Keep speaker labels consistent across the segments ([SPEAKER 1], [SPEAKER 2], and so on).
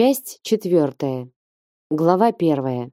[SPEAKER 1] Часть четвертая. Глава первая.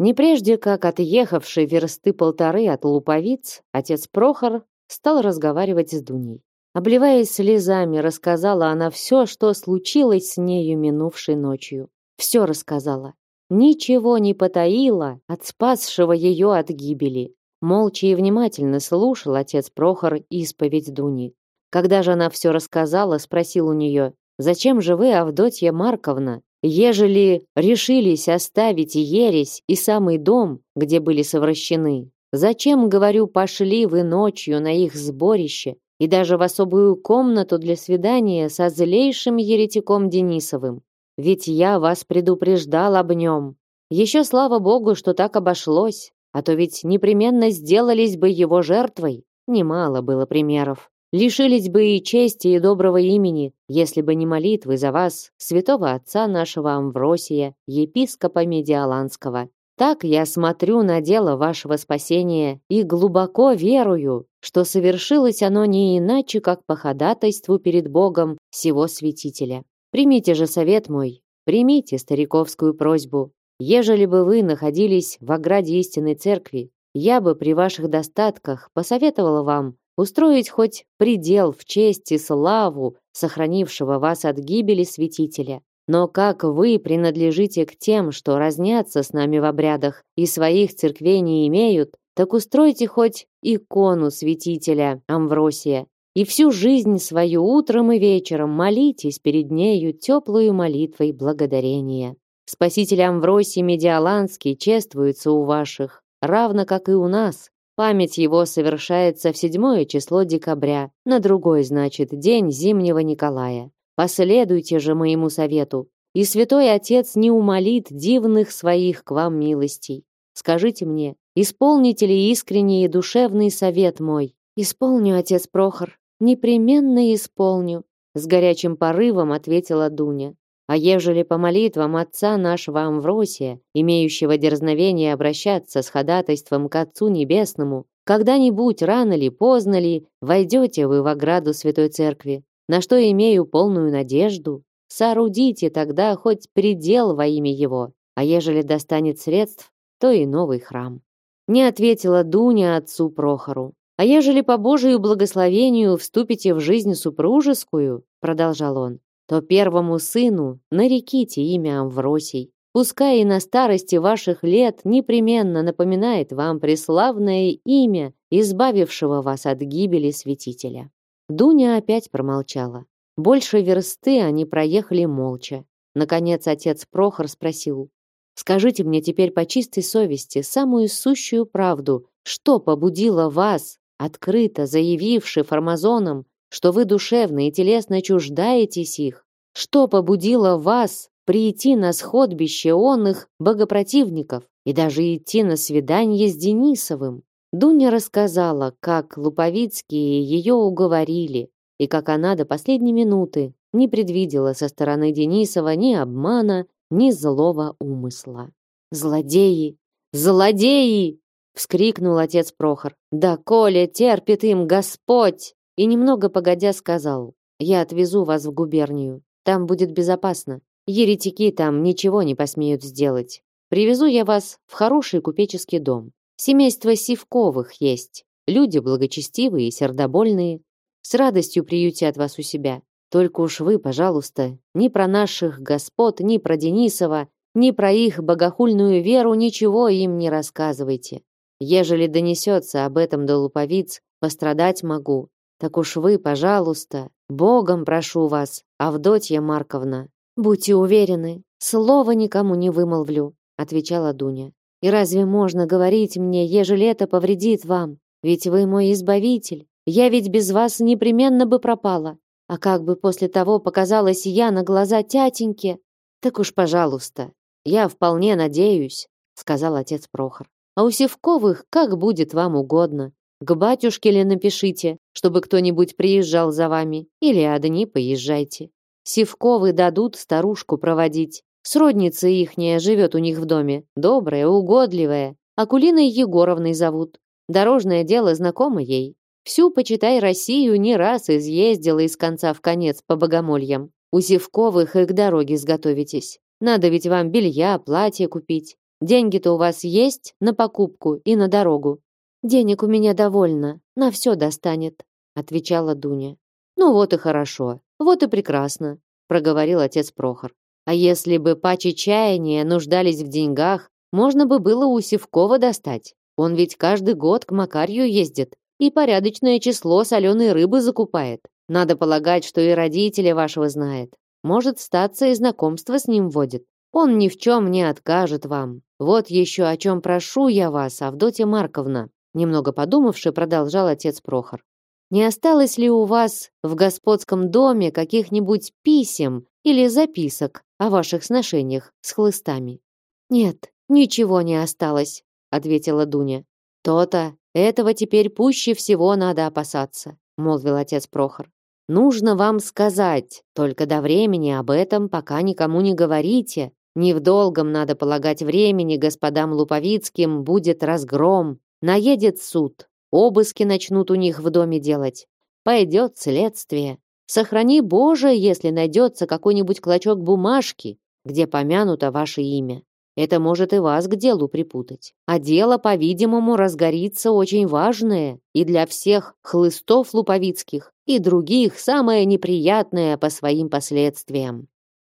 [SPEAKER 1] Не прежде, как отъехавший версты полторы от луповиц, отец Прохор стал разговаривать с Дуней. Обливаясь слезами, рассказала она все, что случилось с нею минувшей ночью. Все рассказала. Ничего не потаила от спасшего ее от гибели. Молча и внимательно слушал отец Прохор исповедь Дуни. Когда же она все рассказала, спросил у нее, Зачем же вы, Авдотья Марковна, ежели решились оставить ересь и самый дом, где были совращены? Зачем, говорю, пошли вы ночью на их сборище и даже в особую комнату для свидания со злейшим еретиком Денисовым? Ведь я вас предупреждал об нем. Еще слава богу, что так обошлось, а то ведь непременно сделались бы его жертвой. Немало было примеров. Лишились бы и чести, и доброго имени, если бы не молитвы за вас, святого отца нашего Амвросия, епископа Медиаланского. Так я смотрю на дело вашего спасения и глубоко верую, что совершилось оно не иначе, как по ходатайству перед Богом всего святителя. Примите же совет мой, примите стариковскую просьбу. Ежели бы вы находились в ограде истинной церкви, я бы при ваших достатках посоветовала вам устроить хоть предел в честь и славу сохранившего вас от гибели святителя. Но как вы принадлежите к тем, что разнятся с нами в обрядах и своих церквей не имеют, так устройте хоть икону святителя Амвросия и всю жизнь свою утром и вечером молитесь перед нею теплую молитвой благодарения. Спаситель Амвросий Медиаланский чествуется у ваших, равно как и у нас, Память его совершается в седьмое число декабря, на другой, значит, день зимнего Николая. Последуйте же моему совету, и святой отец не умолит дивных своих к вам милостей. Скажите мне, исполните ли искренний и душевный совет мой? Исполню, отец Прохор, непременно исполню, с горячим порывом ответила Дуня. А ежели по молитвам отца нашего Амвросия, имеющего дерзновение обращаться с ходатайством к Отцу Небесному, когда-нибудь, рано ли, поздно ли, войдете вы в ограду Святой Церкви, на что имею полную надежду, соорудите тогда хоть предел во имя его, а ежели достанет средств, то и новый храм. Не ответила Дуня отцу Прохору. А ежели по Божию благословению вступите в жизнь супружескую, продолжал он, то первому сыну нареките имя Амвросий. Пускай и на старости ваших лет непременно напоминает вам преславное имя, избавившего вас от гибели святителя. Дуня опять промолчала. Больше версты они проехали молча. Наконец отец Прохор спросил: "Скажите мне теперь по чистой совести самую сущую правду, что побудило вас, открыто заявивши фармазонам, что вы душевно и телесно чуждаетесь их? Что побудило вас прийти на сходбище онных богопротивников и даже идти на свидание с Денисовым? Дуня рассказала, как Луповицкие ее уговорили, и как она до последней минуты не предвидела со стороны Денисова ни обмана, ни злого умысла. «Злодеи! Злодеи!» — вскрикнул отец Прохор. «Да коли терпит им Господь!» И немного погодя сказал, «Я отвезу вас в губернию. Там будет безопасно. Еретики там ничего не посмеют сделать. Привезу я вас в хороший купеческий дом. Семейство Сивковых есть. Люди благочестивые и сердобольные. С радостью приютят вас у себя. Только уж вы, пожалуйста, ни про наших господ, ни про Денисова, ни про их богохульную веру ничего им не рассказывайте. Ежели донесется об этом до луповиц, пострадать могу. Так уж вы, пожалуйста, Богом прошу вас, Авдотья Марковна. Будьте уверены, слова никому не вымолвлю, отвечала Дуня. И разве можно говорить мне, ежели это повредит вам? Ведь вы мой избавитель. Я ведь без вас непременно бы пропала. А как бы после того показалась я на глаза тятеньке? Так уж, пожалуйста, я вполне надеюсь, сказал отец Прохор. А у Севковых как будет вам угодно. К батюшке ли напишите, чтобы кто-нибудь приезжал за вами, или одни поезжайте. Сивковы дадут старушку проводить. Сродница ихняя живет у них в доме, добрая, угодливая. Акулиной Егоровной зовут. Дорожное дело знакомо ей. Всю, почитай, Россию не раз изъездила из конца в конец по богомольям. У Севковых и к дороге сготовитесь. Надо ведь вам белья, платье купить. Деньги-то у вас есть на покупку и на дорогу. Денег у меня довольно, на все достанет, отвечала Дуня. Ну вот и хорошо, вот и прекрасно, проговорил отец Прохор. А если бы пачи чаяния нуждались в деньгах, можно бы было у Севкова достать. Он ведь каждый год к Макарью ездит и порядочное число соленой рыбы закупает. Надо полагать, что и родители вашего знает. Может, статься и знакомство с ним водит. Он ни в чем не откажет вам. Вот еще о чем прошу я вас, Авдотья Марковна. Немного подумавши, продолжал отец Прохор. Не осталось ли у вас в господском доме каких-нибудь писем или записок о ваших сношениях с хлыстами? Нет, ничего не осталось, ответила Дуня. То-то, этого теперь пуще всего надо опасаться, молвил отец Прохор. Нужно вам сказать, только до времени об этом пока никому не говорите. Не в долгом надо полагать времени господам Луповицким будет разгром, наедет суд, Обыски начнут у них в доме делать. Пойдет следствие. Сохрани, Боже, если найдется какой-нибудь клочок бумажки, где помянуто ваше имя. Это может и вас к делу припутать. А дело, по-видимому, разгорится очень важное и для всех хлыстов луповицких, и других самое неприятное по своим последствиям.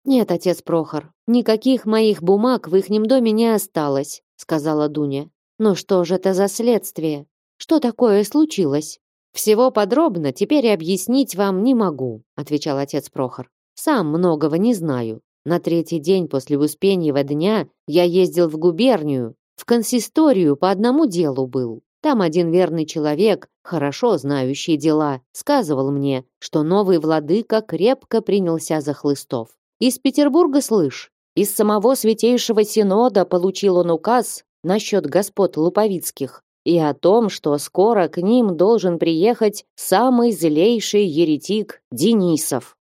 [SPEAKER 1] Нет, отец Прохор, никаких моих бумаг в ихнем доме не осталось, сказала Дуня. Но что же это за следствие? Что такое случилось? Всего подробно теперь объяснить вам не могу, отвечал отец Прохор. Сам многого не знаю. На третий день после Успеньего дня я ездил в губернию, в консисторию по одному делу был. Там один верный человек, хорошо знающий дела, сказывал мне, что новый владыка крепко принялся за хлыстов. Из Петербурга слышь, из самого Святейшего Синода получил он указ насчет господ Луповицких, и о том, что скоро к ним должен приехать самый злейший еретик Денисов.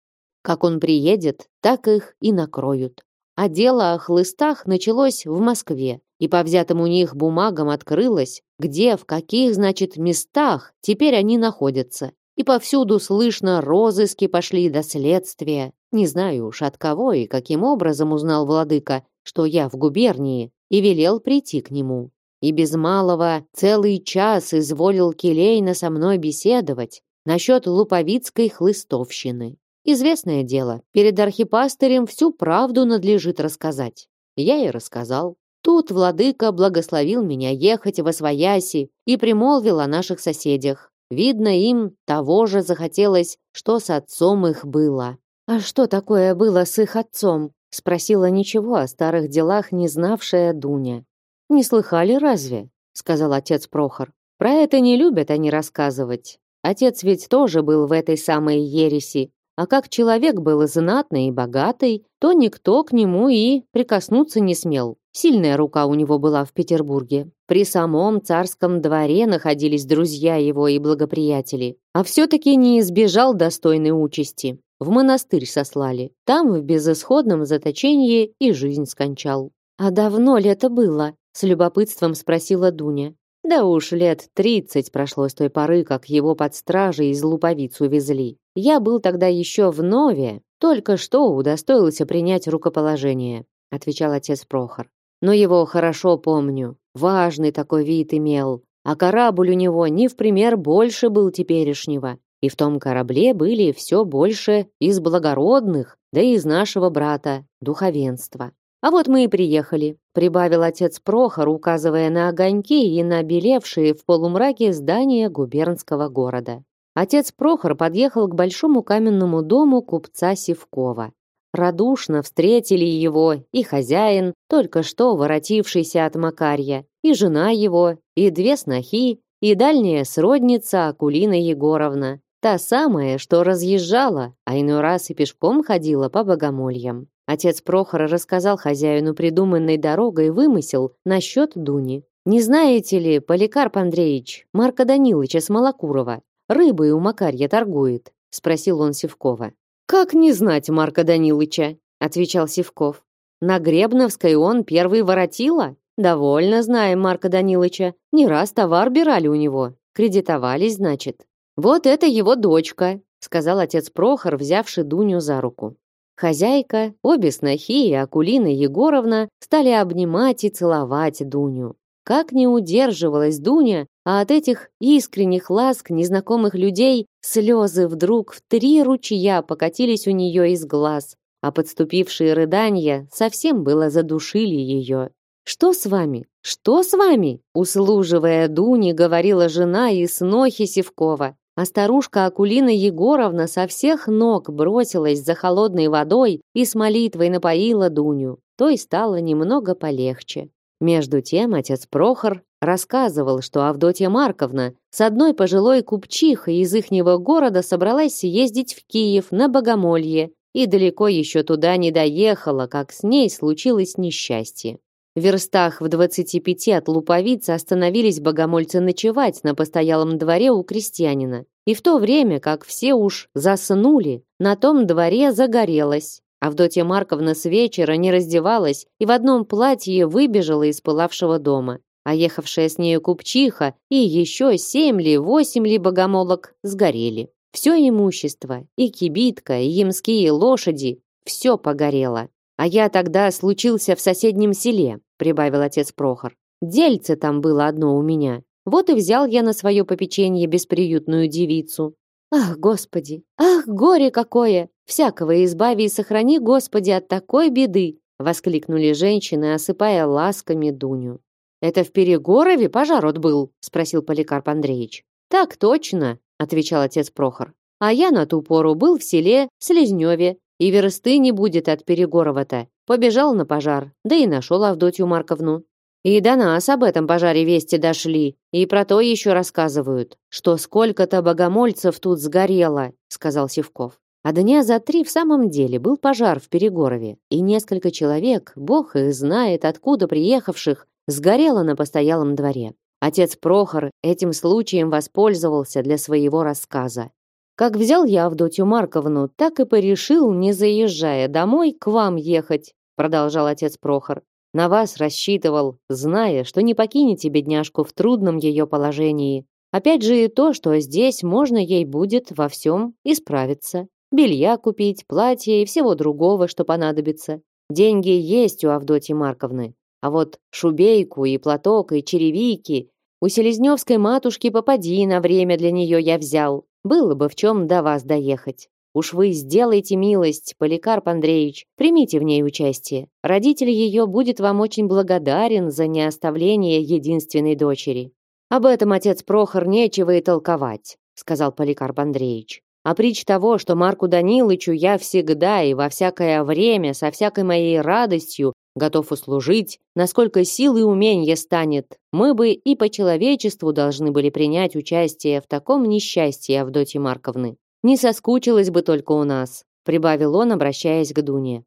[SPEAKER 1] Как он приедет, так их и накроют. А дело о хлыстах началось в Москве, и по взятым у них бумагам открылось, где, в каких, значит, местах теперь они находятся. И повсюду слышно розыски пошли до следствия. Не знаю уж от кого и каким образом узнал владыка, что я в губернии, и велел прийти к нему и без малого целый час изволил Келейна со мной беседовать насчет луповицкой хлыстовщины. Известное дело, перед архипастырем всю правду надлежит рассказать. Я и рассказал. Тут владыка благословил меня ехать во Свояси и примолвил о наших соседях. Видно, им того же захотелось, что с отцом их было. А что такое было с их отцом? спросила ничего о старых делах не знавшая Дуня. Не слыхали разве? сказал отец Прохор. Про это не любят они рассказывать. Отец ведь тоже был в этой самой ереси, а как человек был знатный и богатый, то никто к нему и прикоснуться не смел. Сильная рука у него была в Петербурге. При самом царском дворе находились друзья его и благоприятели. А все-таки не избежал достойной участи. В монастырь сослали. Там в безысходном заточении и жизнь скончал. А давно ли это было? с любопытством спросила Дуня. Да уж лет тридцать прошло с той поры, как его под стражей из Луповиц увезли. Я был тогда еще в Нове, только что удостоился принять рукоположение, отвечал отец Прохор. Но его хорошо помню. Важный такой вид имел, а корабль у него не в пример больше был теперешнего. И в том корабле были все больше из благородных, да и из нашего брата, духовенства. А вот мы и приехали, прибавил отец Прохор, указывая на огоньки и на белевшие в полумраке здания губернского города. Отец Прохор подъехал к большому каменному дому купца Сивкова. Радушно встретили его и хозяин, только что воротившийся от Макарья, и жена его, и две снохи, и дальняя сродница Акулина Егоровна, та самая, что разъезжала, а иной раз и пешком ходила по богомольям. Отец Прохора рассказал хозяину придуманной дорогой вымысел насчет Дуни. «Не знаете ли, Поликарп Андреевич, Марка Данилыча Смолокурова, рыбой у Макарья торгует?» — спросил он Севкова. «Как не знать Марка Данилыча?» — отвечал Севков. «На Гребновской он первый воротила? Довольно знаем Марка Данилыча. Не раз товар бирали у него. Кредитовались, значит. Вот это его дочка», — сказал отец Прохор, взявший Дуню за руку. Хозяйка, обе снохи и Акулина Егоровна стали обнимать и целовать Дуню. Как не удерживалась Дуня, а от этих искренних ласк незнакомых людей слезы вдруг в три ручья покатились у нее из глаз, а подступившие рыдания совсем было задушили ее. «Что с вами? Что с вами?» Услуживая Дуне, говорила жена и снохи Севкова. А старушка Акулина Егоровна со всех ног бросилась за холодной водой и с молитвой напоила Дуню. То и стало немного полегче. Между тем отец Прохор рассказывал, что Авдотья Марковна с одной пожилой купчихой из ихнего города собралась съездить в Киев на богомолье и далеко еще туда не доехала, как с ней случилось несчастье. В верстах в двадцати пяти от Луповицы остановились богомольцы ночевать на постоялом дворе у крестьянина. И в то время, как все уж заснули, на том дворе загорелось. Авдотья Марковна с вечера не раздевалась и в одном платье выбежала из пылавшего дома. А ехавшая с нею купчиха и еще семь ли, восемь ли богомолок сгорели. Все имущество, и кибитка, и ямские лошади, все погорело. А я тогда случился в соседнем селе, прибавил отец Прохор. Дельце там было одно у меня. Вот и взял я на свое попечение бесприютную девицу. Ах, Господи! Ах, горе какое! Всякого избави и сохрани, Господи, от такой беды! воскликнули женщины, осыпая ласками Дуню. Это в Перегорове пожар был, спросил Поликарп Андреевич. Так точно, отвечал отец Прохор. А я на ту пору был в селе Слезневе, и версты не будет от Перегорова-то. Побежал на пожар, да и нашел Авдотью Марковну. И до нас об этом пожаре вести дошли, и про то еще рассказывают, что сколько-то богомольцев тут сгорело, сказал Севков. А дня за три в самом деле был пожар в Перегорове, и несколько человек, бог их знает откуда приехавших, сгорело на постоялом дворе. Отец Прохор этим случаем воспользовался для своего рассказа. Как взял я Авдотью Марковну, так и порешил, не заезжая домой, к вам ехать, продолжал отец Прохор. На вас рассчитывал, зная, что не покинете бедняжку в трудном ее положении. Опять же и то, что здесь можно ей будет во всем исправиться. Белья купить, платье и всего другого, что понадобится. Деньги есть у Авдотьи Марковны. А вот шубейку и платок и черевики у Селезневской матушки попади на время для нее я взял. Было бы в чем до вас доехать. Уж вы сделайте милость, Поликарп Андреевич, примите в ней участие. Родитель ее будет вам очень благодарен за неоставление единственной дочери. Об этом отец Прохор нечего и толковать, сказал Поликарп Андреевич. А притч того, что Марку Данилычу я всегда и во всякое время со всякой моей радостью готов услужить, насколько сил и умения станет, мы бы и по человечеству должны были принять участие в таком несчастье Авдотьи Марковны. Не соскучилась бы только у нас, прибавил он, обращаясь к Дуне.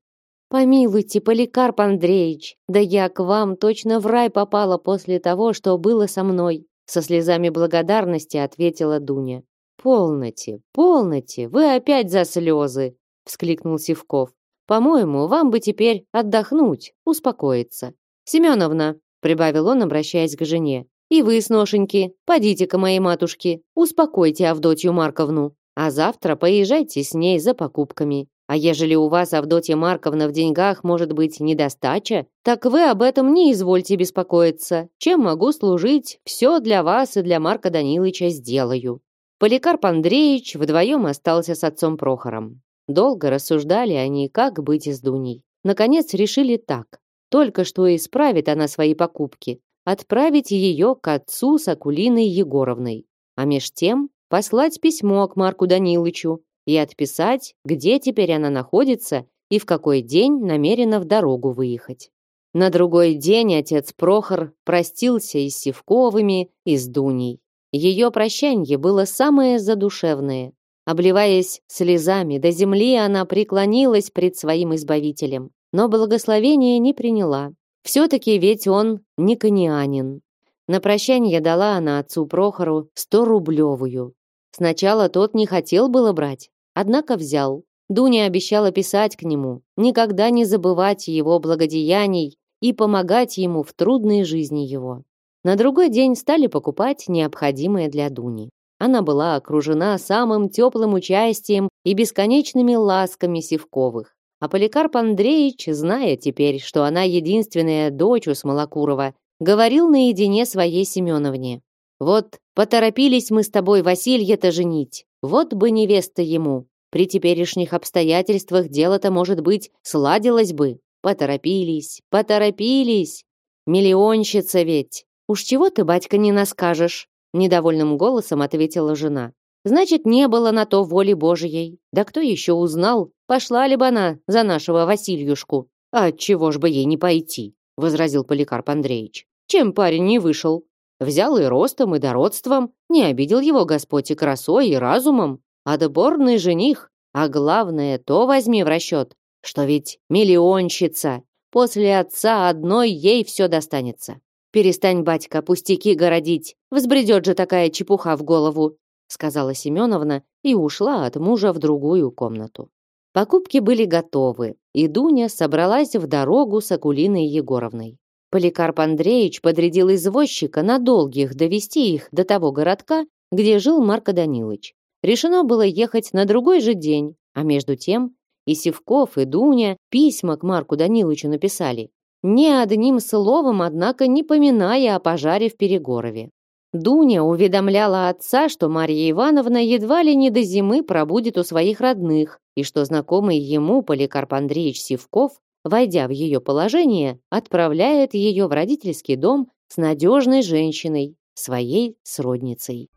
[SPEAKER 1] Помилуйте, Поликарп Андреевич, да я к вам точно в рай попала после того, что было со мной, со слезами благодарности ответила Дуня. Полноте, полноте, вы опять за слезы, вскликнул Сивков. По-моему, вам бы теперь отдохнуть, успокоиться. Семеновна, прибавил он, обращаясь к жене, и вы, сношеньки, подите к моей матушке, успокойте Авдотью Марковну, а завтра поезжайте с ней за покупками. А ежели у вас, Авдотья Марковна, в деньгах может быть недостача, так вы об этом не извольте беспокоиться. Чем могу служить, все для вас и для Марка Данилыча сделаю». Поликарп Андреевич вдвоем остался с отцом Прохором. Долго рассуждали они, как быть с Дуней. Наконец решили так. Только что исправит она свои покупки. Отправить ее к отцу с Акулиной Егоровной. А меж тем послать письмо к Марку Данилычу и отписать, где теперь она находится и в какой день намерена в дорогу выехать. На другой день отец Прохор простился и с Севковыми, и с Дуней. Ее прощанье было самое задушевное. Обливаясь слезами, до земли она преклонилась пред своим избавителем, но благословение не приняла. Все-таки ведь он не конианин. На прощание дала она отцу Прохору сто рублевую. Сначала тот не хотел было брать, однако взял. Дуня обещала писать к нему, никогда не забывать его благодеяний и помогать ему в трудной жизни его. На другой день стали покупать необходимое для Дуни. Она была окружена самым теплым участием и бесконечными ласками Севковых. А Поликарп Андреевич, зная теперь, что она единственная дочь у Смолокурова, говорил наедине своей Семеновне. «Вот поторопились мы с тобой Василья-то женить, вот бы невеста ему. При теперешних обстоятельствах дело-то, может быть, сладилось бы. Поторопились, поторопились. Миллионщица ведь. Уж чего ты, батька, не наскажешь?» Недовольным голосом ответила жена. Значит, не было на то воли Божией. Да кто еще узнал, пошла ли бы она за нашего Васильюшку? А чего ж бы ей не пойти? возразил Поликарп Андреевич. Чем парень не вышел? Взял и ростом, и дородством, не обидел его Господь и красой, и разумом. Отборный жених, а главное, то возьми в расчет, что ведь миллионщица. После отца одной ей все достанется. Перестань, батька, пустяки городить. Взбредет же такая чепуха в голову сказала Семеновна и ушла от мужа в другую комнату. Покупки были готовы, и Дуня собралась в дорогу с Акулиной Егоровной. Поликарп Андреевич подрядил извозчика на долгих довести их до того городка, где жил Марко Данилович. Решено было ехать на другой же день, а между тем и Севков, и Дуня письма к Марку Даниловичу написали, ни одним словом, однако, не поминая о пожаре в Перегорове. Дуня уведомляла отца, что Марья Ивановна едва ли не до зимы пробудет у своих родных, и что знакомый ему Поликарп Андреевич Сивков, войдя в ее положение, отправляет ее в родительский дом с надежной женщиной, своей сродницей.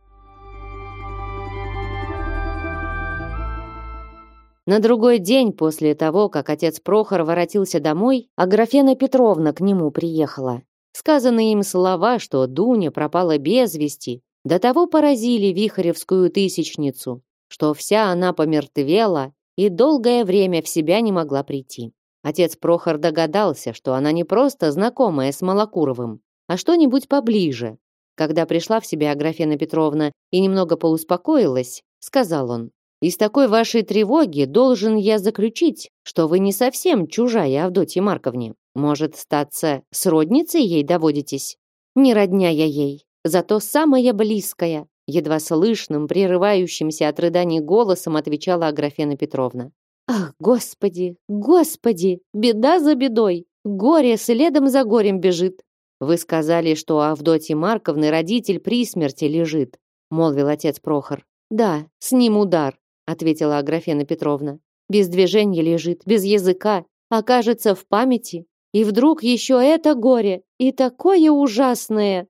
[SPEAKER 1] На другой день после того, как отец Прохор воротился домой, Аграфена Петровна к нему приехала. Сказанные им слова, что Дуня пропала без вести, до того поразили Вихаревскую тысячницу, что вся она помертвела и долгое время в себя не могла прийти. Отец Прохор догадался, что она не просто знакомая с Малокуровым, а что-нибудь поближе. Когда пришла в себя Аграфена Петровна и немного поуспокоилась, сказал он, «Из такой вашей тревоги должен я заключить, что вы не совсем чужая Авдотье Марковне. Может, статься сродницей ей доводитесь? Не родня я ей, зато самая близкая, едва слышным, прерывающимся от рыданий голосом отвечала Аграфена Петровна. Ах, господи, господи, беда за бедой, горе следом за горем бежит. Вы сказали, что у Авдотьи Марковны родитель при смерти лежит, молвил отец Прохор. Да, с ним удар, ответила Аграфена Петровна. Без движения лежит, без языка, окажется в памяти, и вдруг еще это горе, и такое ужасное.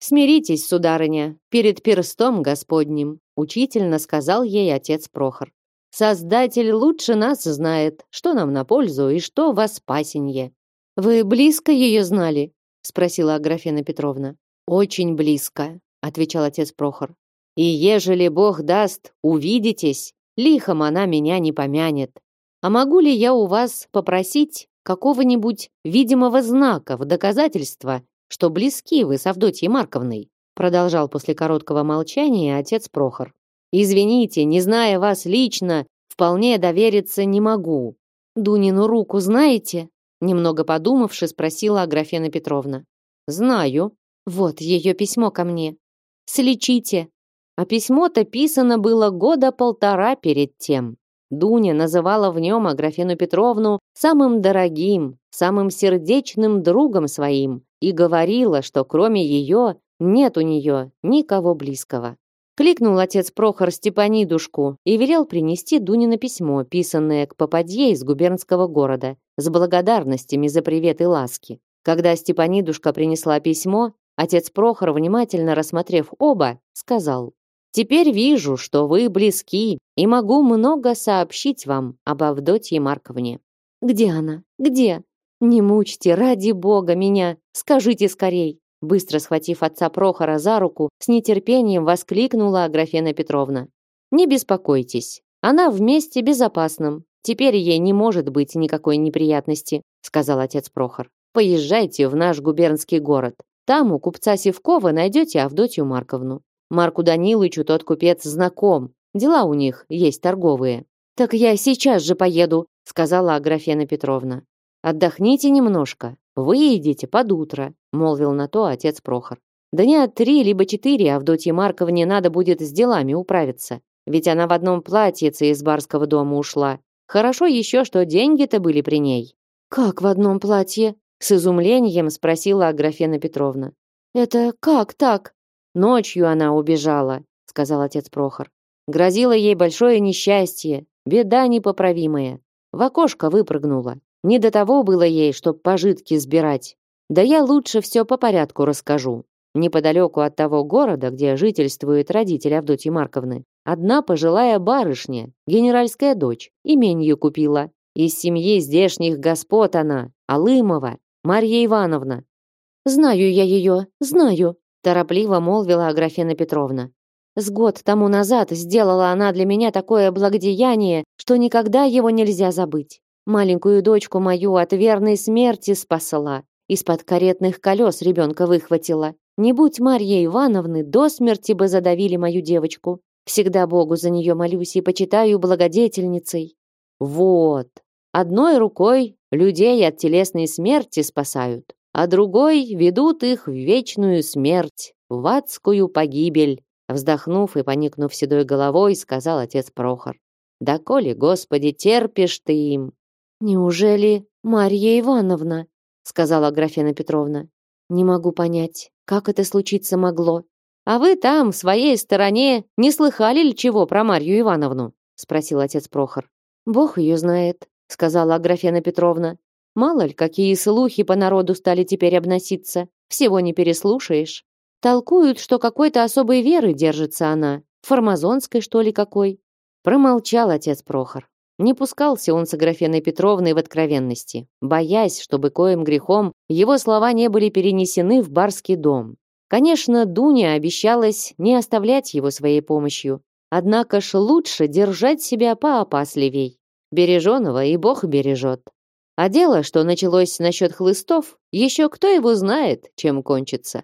[SPEAKER 1] Смиритесь, сударыня, перед перстом Господним, учительно сказал ей отец Прохор. Создатель лучше нас знает, что нам на пользу и что во спасенье. Вы близко ее знали? спросила Аграфена Петровна. Очень близко, отвечал отец Прохор. И ежели Бог даст, увидитесь, лихом она меня не помянет. А могу ли я у вас попросить какого-нибудь видимого знака в доказательство, что близки вы с Авдотьей Марковной, продолжал после короткого молчания отец Прохор. Извините, не зная вас лично, вполне довериться не могу. Дунину руку знаете? Немного подумавши, спросила Аграфена Петровна. Знаю. Вот ее письмо ко мне. Слечите. А письмо-то писано было года полтора перед тем. Дуня называла в нем Аграфену Петровну самым дорогим, самым сердечным другом своим и говорила, что кроме ее нет у нее никого близкого. Кликнул отец Прохор Степанидушку и велел принести Дунино письмо, писанное к попадье из губернского города, с благодарностями за привет и ласки. Когда Степанидушка принесла письмо, отец Прохор, внимательно рассмотрев оба, сказал Теперь вижу, что вы близки, и могу много сообщить вам об Авдотье Марковне. Где она? Где? Не мучьте, ради бога, меня. Скажите скорей. Быстро схватив отца Прохора за руку, с нетерпением воскликнула Аграфена Петровна. Не беспокойтесь, она в месте безопасном. Теперь ей не может быть никакой неприятности, сказал отец Прохор. Поезжайте в наш губернский город. Там у купца Севкова найдете Авдотью Марковну. Марку Данилычу тот купец знаком. Дела у них есть торговые. Так я сейчас же поеду, сказала Аграфена Петровна. Отдохните немножко. Выйдите под утро, молвил на то отец Прохор. Дня три либо четыре Авдотье Марковне надо будет с делами управиться. Ведь она в одном платьице из барского дома ушла. Хорошо еще, что деньги-то были при ней. Как в одном платье? С изумлением спросила Аграфена Петровна. Это как так? Ночью она убежала, сказал отец Прохор. Грозило ей большое несчастье, беда непоправимая. В окошко выпрыгнула. Не до того было ей, чтоб пожитки сбирать. Да я лучше все по порядку расскажу. Неподалеку от того города, где жительствует родитель Авдотьи Марковны, одна пожилая барышня, генеральская дочь, именью купила. Из семьи здешних господ она, Алымова, Марья Ивановна. «Знаю я ее, знаю», торопливо молвила Аграфена Петровна. С год тому назад сделала она для меня такое благодеяние, что никогда его нельзя забыть. Маленькую дочку мою от верной смерти спасла. Из-под каретных колес ребенка выхватила. Не будь Марьи Ивановны, до смерти бы задавили мою девочку. Всегда Богу за нее молюсь и почитаю благодетельницей. Вот. Одной рукой людей от телесной смерти спасают, а другой ведут их в вечную смерть, в адскую погибель. Вздохнув и поникнув седой головой, сказал отец Прохор. «Да коли, Господи, терпишь ты им!» «Неужели Марья Ивановна?» сказала Графена Петровна. «Не могу понять, как это случиться могло. А вы там, в своей стороне, не слыхали ли чего про Марью Ивановну?» спросил отец Прохор. «Бог ее знает», сказала Аграфена Петровна. «Мало ли, какие слухи по народу стали теперь обноситься. Всего не переслушаешь. Толкуют, что какой-то особой веры держится она. Формазонской, что ли, какой?» Промолчал отец Прохор. Не пускался он с Аграфеной Петровной в откровенности, боясь, чтобы коим грехом его слова не были перенесены в барский дом. Конечно, Дуня обещалась не оставлять его своей помощью, однако ж лучше держать себя поопасливей. Береженого и Бог бережет. А дело, что началось насчет хлыстов, еще кто его знает, чем кончится.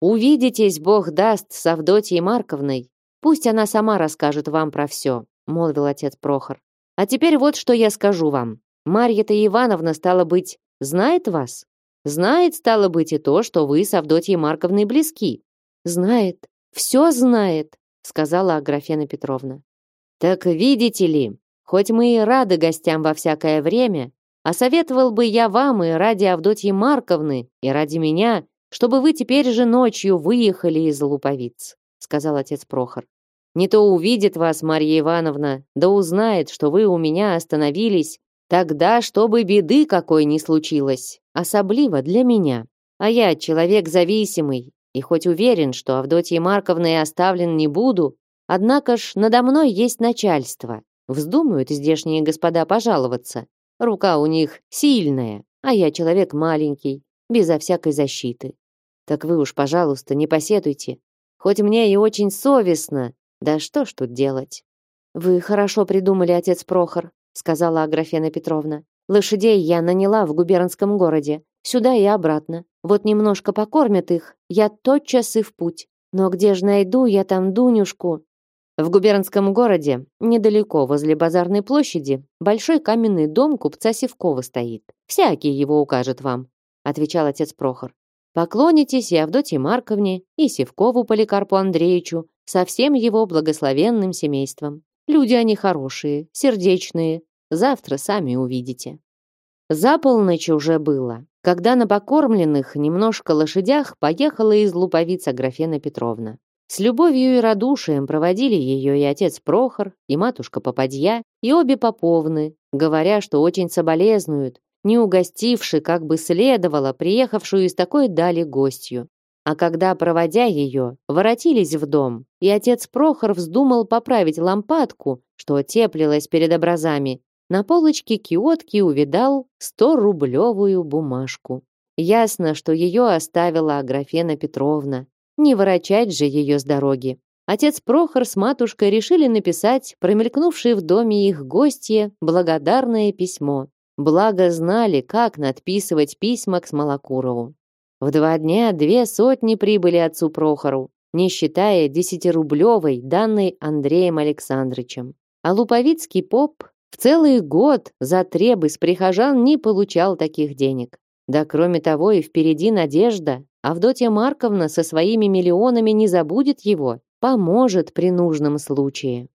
[SPEAKER 1] Увидитесь, Бог даст, с Авдотьей Марковной. Пусть она сама расскажет вам про все, молвил отец Прохор. А теперь вот что я скажу вам. Марья-то Ивановна, стала быть, знает вас? Знает, стало быть, и то, что вы с Авдотьей Марковной близки. Знает, все знает, сказала Аграфена Петровна. Так видите ли, хоть мы и рады гостям во всякое время, а советовал бы я вам и ради Авдотьи Марковны, и ради меня, чтобы вы теперь же ночью выехали из Луповиц, сказал отец Прохор. Не то увидит вас Марья Ивановна, да узнает, что вы у меня остановились, тогда, чтобы беды какой не случилось, особливо для меня. А я человек зависимый, и хоть уверен, что Авдотьей Марковной оставлен не буду, однако ж надо мной есть начальство. Вздумают здешние господа пожаловаться. Рука у них сильная, а я человек маленький, безо всякой защиты. Так вы уж, пожалуйста, не посетуйте. Хоть мне и очень совестно, да что ж тут делать? Вы хорошо придумали, отец Прохор, сказала Аграфена Петровна. Лошадей я наняла в губернском городе, сюда и обратно. Вот немножко покормят их, я тотчас и в путь. Но где же найду я там Дунюшку? В губернском городе, недалеко возле базарной площади, большой каменный дом купца Севкова стоит. Всякий его укажет вам, отвечал отец Прохор. Поклонитесь и Марковне, и Севкову Поликарпу Андреевичу, со всем его благословенным семейством. Люди они хорошие, сердечные. Завтра сами увидите. За полночь уже было, когда на покормленных немножко лошадях поехала из Луповица Графена Петровна. С любовью и радушием проводили ее и отец Прохор, и матушка Попадья, и обе поповны, говоря, что очень соболезнуют, не угостивши, как бы следовало, приехавшую из такой дали гостью. А когда, проводя ее, воротились в дом, и отец Прохор вздумал поправить лампадку, что теплилась перед образами, на полочке киотки увидал сто-рублевую бумажку. Ясно, что ее оставила Аграфена Петровна. Не ворочать же ее с дороги. Отец Прохор с матушкой решили написать промелькнувшие в доме их гостье благодарное письмо. Благо знали, как надписывать письма к Смолокурову. В два дня две сотни прибыли отцу Прохору, не считая десятирублевой, данной Андреем Александровичем. А Луповицкий поп в целый год за требы с прихожан не получал таких денег. Да кроме того и впереди надежда. Авдотья Марковна со своими миллионами не забудет его, поможет при нужном случае.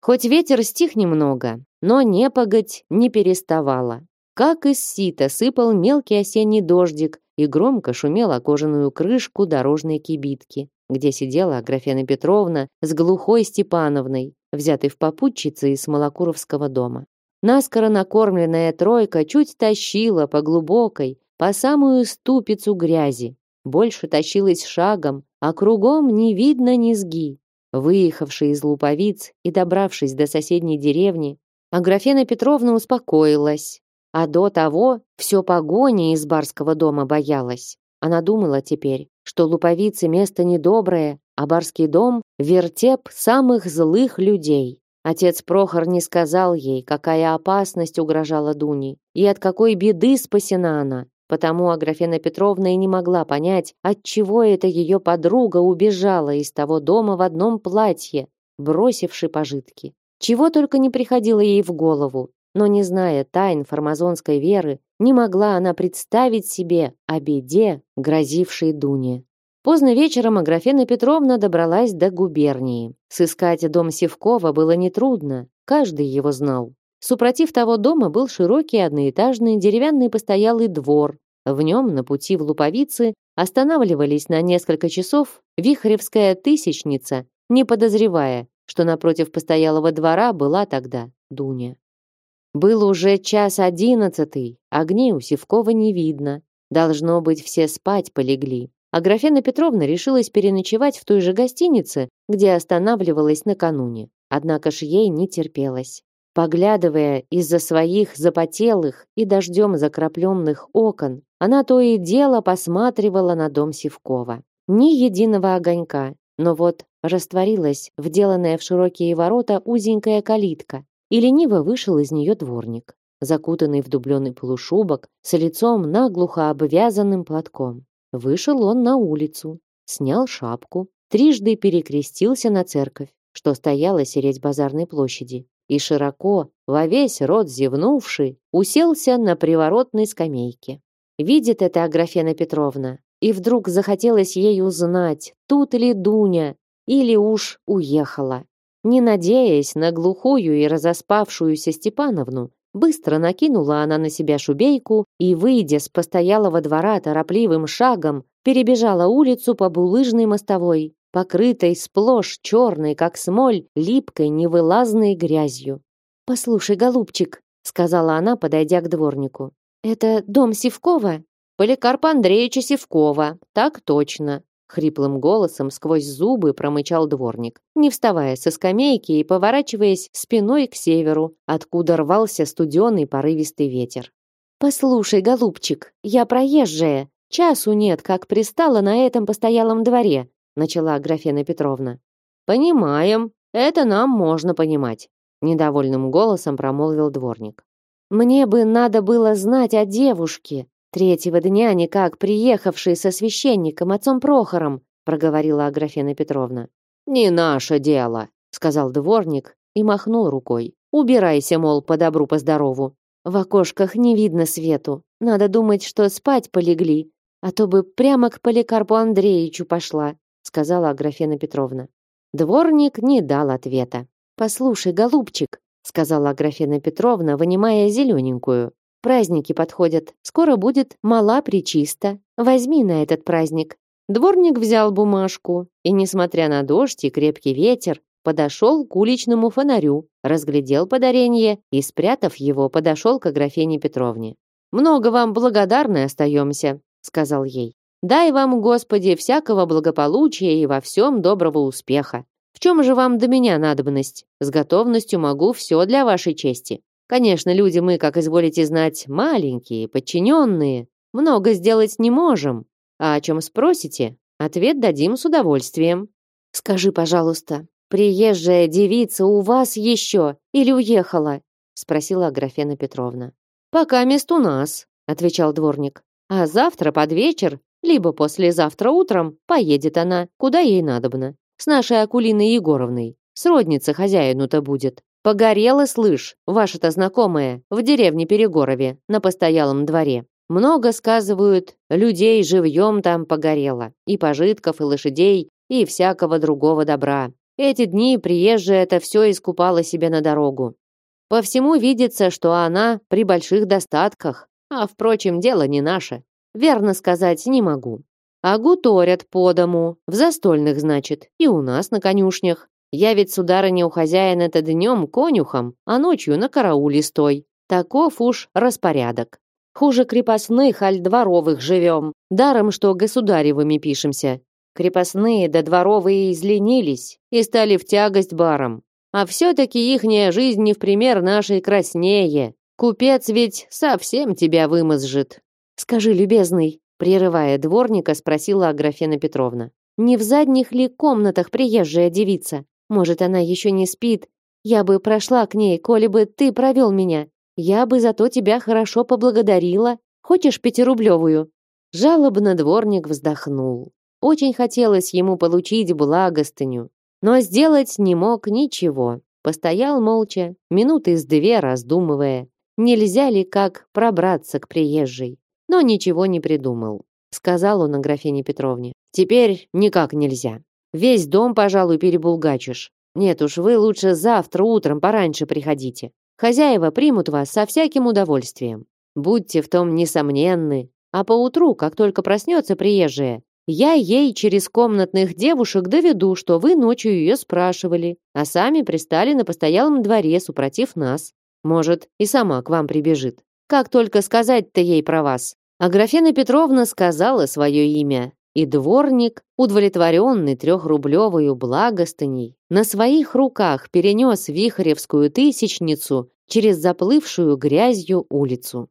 [SPEAKER 1] Хоть ветер стих немного, но непогодь не переставала. Как из сита сыпал мелкий осенний дождик и громко шумел о кожаную крышку дорожной кибитки, где сидела Аграфена Петровна с глухой Степановной, взятой в попутчицы из Малокуровского дома. Наскоро накормленная тройка чуть тащила по глубокой, по самую ступицу грязи. Больше тащилась шагом, а кругом не видно низги. Выехавший из луповиц и добравшись до соседней деревни, Аграфена Петровна успокоилась, а до того все погони из барского дома боялась. Она думала теперь, что луповицы место недоброе, а барский дом — вертеп самых злых людей. Отец Прохор не сказал ей, какая опасность угрожала Дуне и от какой беды спасена она. Потому Аграфена Петровна и не могла понять, от чего эта ее подруга убежала из того дома в одном платье, бросивши пожитки. Чего только не приходило ей в голову, но не зная тайн фармазонской веры, не могла она представить себе о беде, грозившей Дуне. Поздно вечером Аграфена Петровна добралась до губернии. Сыскать дом Севкова было нетрудно, каждый его знал. Супротив того дома был широкий одноэтажный деревянный постоялый двор. В нем на пути в Луповицы останавливались на несколько часов Вихревская тысячница, не подозревая, что напротив постоялого двора была тогда Дуня. Был уже час одиннадцатый, огней у Севкова не видно. Должно быть, все спать полегли. А Графена Петровна решилась переночевать в той же гостинице, где останавливалась накануне. Однако ж ей не терпелось. Поглядывая из-за своих запотелых и дождем закрапленных окон, она то и дело посматривала на дом Севкова. Ни единого огонька, но вот растворилась вделанная в широкие ворота узенькая калитка, и лениво вышел из нее дворник, закутанный в дубленый полушубок, с лицом наглухо обвязанным платком. Вышел он на улицу, снял шапку, трижды перекрестился на церковь, что стояла сереть базарной площади, и широко, во весь рот зевнувший, уселся на приворотной скамейке. Видит это Аграфена Петровна, и вдруг захотелось ей узнать, тут ли Дуня, или уж уехала. Не надеясь на глухую и разоспавшуюся Степановну, быстро накинула она на себя шубейку и, выйдя с постоялого двора торопливым шагом, перебежала улицу по булыжной мостовой, покрытой сплошь черной, как смоль, липкой невылазной грязью. «Послушай, голубчик», — сказала она, подойдя к дворнику, — «это дом Сивкова?» «Поликарпа Андреевича Сивкова, так точно», хриплым голосом сквозь зубы промычал дворник, не вставая со скамейки и поворачиваясь спиной к северу, откуда рвался студеный порывистый ветер. Послушай, голубчик, я проезжая. Часу нет, как пристала на этом постоялом дворе, начала Графена Петровна. Понимаем, это нам можно понимать, недовольным голосом промолвил дворник. Мне бы надо было знать о девушке, Третьего дня никак приехавший со священником отцом Прохором, проговорила Аграфена Петровна. Не наше дело, сказал дворник и махнул рукой. Убирайся, мол, по добру по здорову. В окошках не видно свету. Надо думать, что спать полегли, а то бы прямо к Поликарпу Андреевичу пошла, сказала Аграфена Петровна. Дворник не дал ответа. Послушай, голубчик, сказала Аграфена Петровна, вынимая зелененькую. Праздники подходят. Скоро будет мала причиста. Возьми на этот праздник. Дворник взял бумажку и, несмотря на дождь и крепкий ветер, подошел к уличному фонарю, разглядел подарение и, спрятав его, подошел к Аграфене Петровне. «Много вам благодарны остаемся», — сказал ей. «Дай вам, Господи, всякого благополучия и во всем доброго успеха. В чем же вам до меня надобность? С готовностью могу все для вашей чести. Конечно, люди мы, как изволите знать, маленькие, подчиненные. Много сделать не можем. А о чем спросите, ответ дадим с удовольствием. Скажи, пожалуйста, приезжая девица у вас еще или уехала? Спросила Аграфена Петровна. Пока мест у нас, отвечал дворник. А завтра под вечер, либо послезавтра утром поедет она, куда ей надобно. С нашей Акулиной Егоровной. Сродница хозяину-то будет. Погорела, слышь, ваша-то знакомая, в деревне Перегорове, на постоялом дворе. Много, сказывают, людей живьем там погорело. И пожитков, и лошадей, и всякого другого добра. Эти дни приезжая это все искупала себе на дорогу. По всему видится, что она при больших достатках, а, впрочем, дело не наше. Верно сказать не могу. А гуторят по дому, в застольных, значит, и у нас на конюшнях. Я ведь, сударыня, у хозяина-то днем конюхом, а ночью на карауле стой. Таков уж распорядок. Хуже крепостных, аль дворовых живем. Даром, что государевыми пишемся. Крепостные да дворовые изленились и стали в тягость барам. А все-таки ихняя жизнь не в пример нашей краснее. Купец ведь совсем тебя вымозжит. Скажи, любезный, прерывая дворника, спросила Аграфена Петровна. Не в задних ли комнатах приезжая девица? Может, она еще не спит? Я бы прошла к ней, коли бы ты провел меня. Я бы зато тебя хорошо поблагодарила. Хочешь пятирублевую?» Жалобно дворник вздохнул. Очень хотелось ему получить благостыню, но сделать не мог ничего. Постоял молча, минуты с две раздумывая, нельзя ли как пробраться к приезжей. Но ничего не придумал. Сказал он Аграфене Петровне. «Теперь никак нельзя. Весь дом, пожалуй, перебулгачишь. Нет уж, вы лучше завтра утром пораньше приходите. Хозяева примут вас со всяким удовольствием. Будьте в том несомненны. А поутру, как только проснется приезжая, я ей через комнатных девушек доведу, что вы ночью ее спрашивали, а сами пристали на постоялом дворе, супротив нас. Может, и сама к вам прибежит. Как только сказать-то ей про вас? А Графена Петровна сказала свое имя, и дворник, удовлетворенный трехрублевую благостыней, на своих руках перенес вихревскую тысячницу через заплывшую грязью улицу.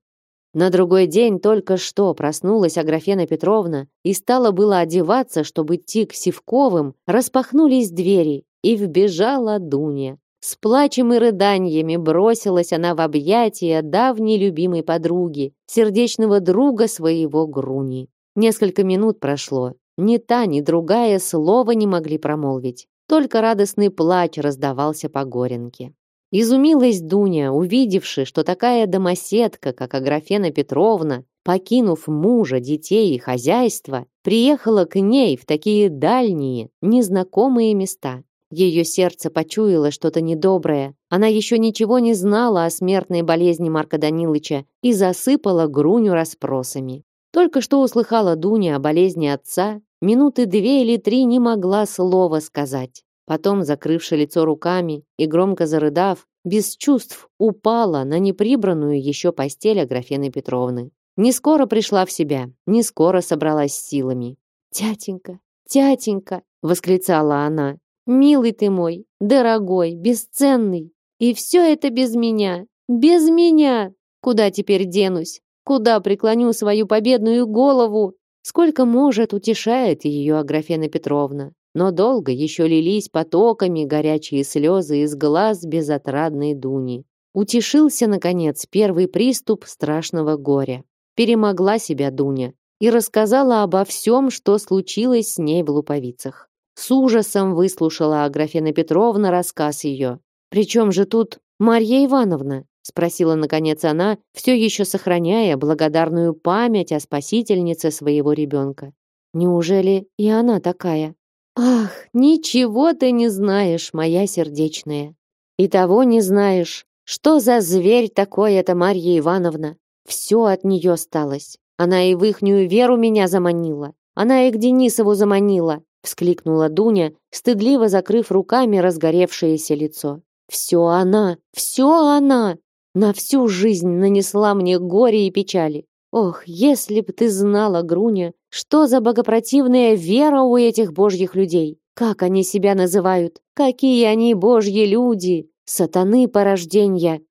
[SPEAKER 1] На другой день только что проснулась Аграфена Петровна и стала было одеваться, чтобы идти к Сивковым, распахнулись двери, и вбежала Дуня. С плачем и рыданиями бросилась она в объятия давней любимой подруги, сердечного друга своего Груни. Несколько минут прошло. Ни та, ни другая слова не могли промолвить. Только радостный плач раздавался по горенке. Изумилась Дуня, увидевши, что такая домоседка, как Аграфена Петровна, покинув мужа, детей и хозяйство, приехала к ней в такие дальние, незнакомые места. Ее сердце почуяло что-то недоброе. Она еще ничего не знала о смертной болезни Марка Данилыча и засыпала Груню расспросами. Только что услыхала Дуня о болезни отца, минуты две или три не могла слова сказать. Потом, закрывши лицо руками и громко зарыдав, без чувств упала на неприбранную еще постель Аграфены Петровны. Не скоро пришла в себя, не скоро собралась силами. «Тятенька, тятенька!» — восклицала она. «Милый ты мой, дорогой, бесценный! И все это без меня, без меня! Куда теперь денусь? Куда преклоню свою победную голову? Сколько может, утешает ее Аграфена Петровна. Но долго еще лились потоками горячие слезы из глаз безотрадной Дуни. Утешился, наконец, первый приступ страшного горя. Перемогла себя Дуня и рассказала обо всем, что случилось с ней в Луповицах. С ужасом выслушала Аграфена Петровна рассказ ее. «Причем же тут Марья Ивановна?» спросила наконец она, все еще сохраняя благодарную память о спасительнице своего ребенка. Неужели и она такая? Ах, ничего ты не знаешь, моя сердечная. И того не знаешь, что за зверь такой эта Марья Ивановна. Все от нее осталось. Она и в ихнюю веру меня заманила. Она и к Денисову заманила, вскликнула Дуня, стыдливо закрыв руками разгоревшееся лицо. Все она, все она. На всю жизнь нанесла мне горе и печали. Ох, если б ты знала, Груня, что за богопротивная вера у этих божьих людей. Как они себя называют? Какие они божьи люди? Сатаны порождения.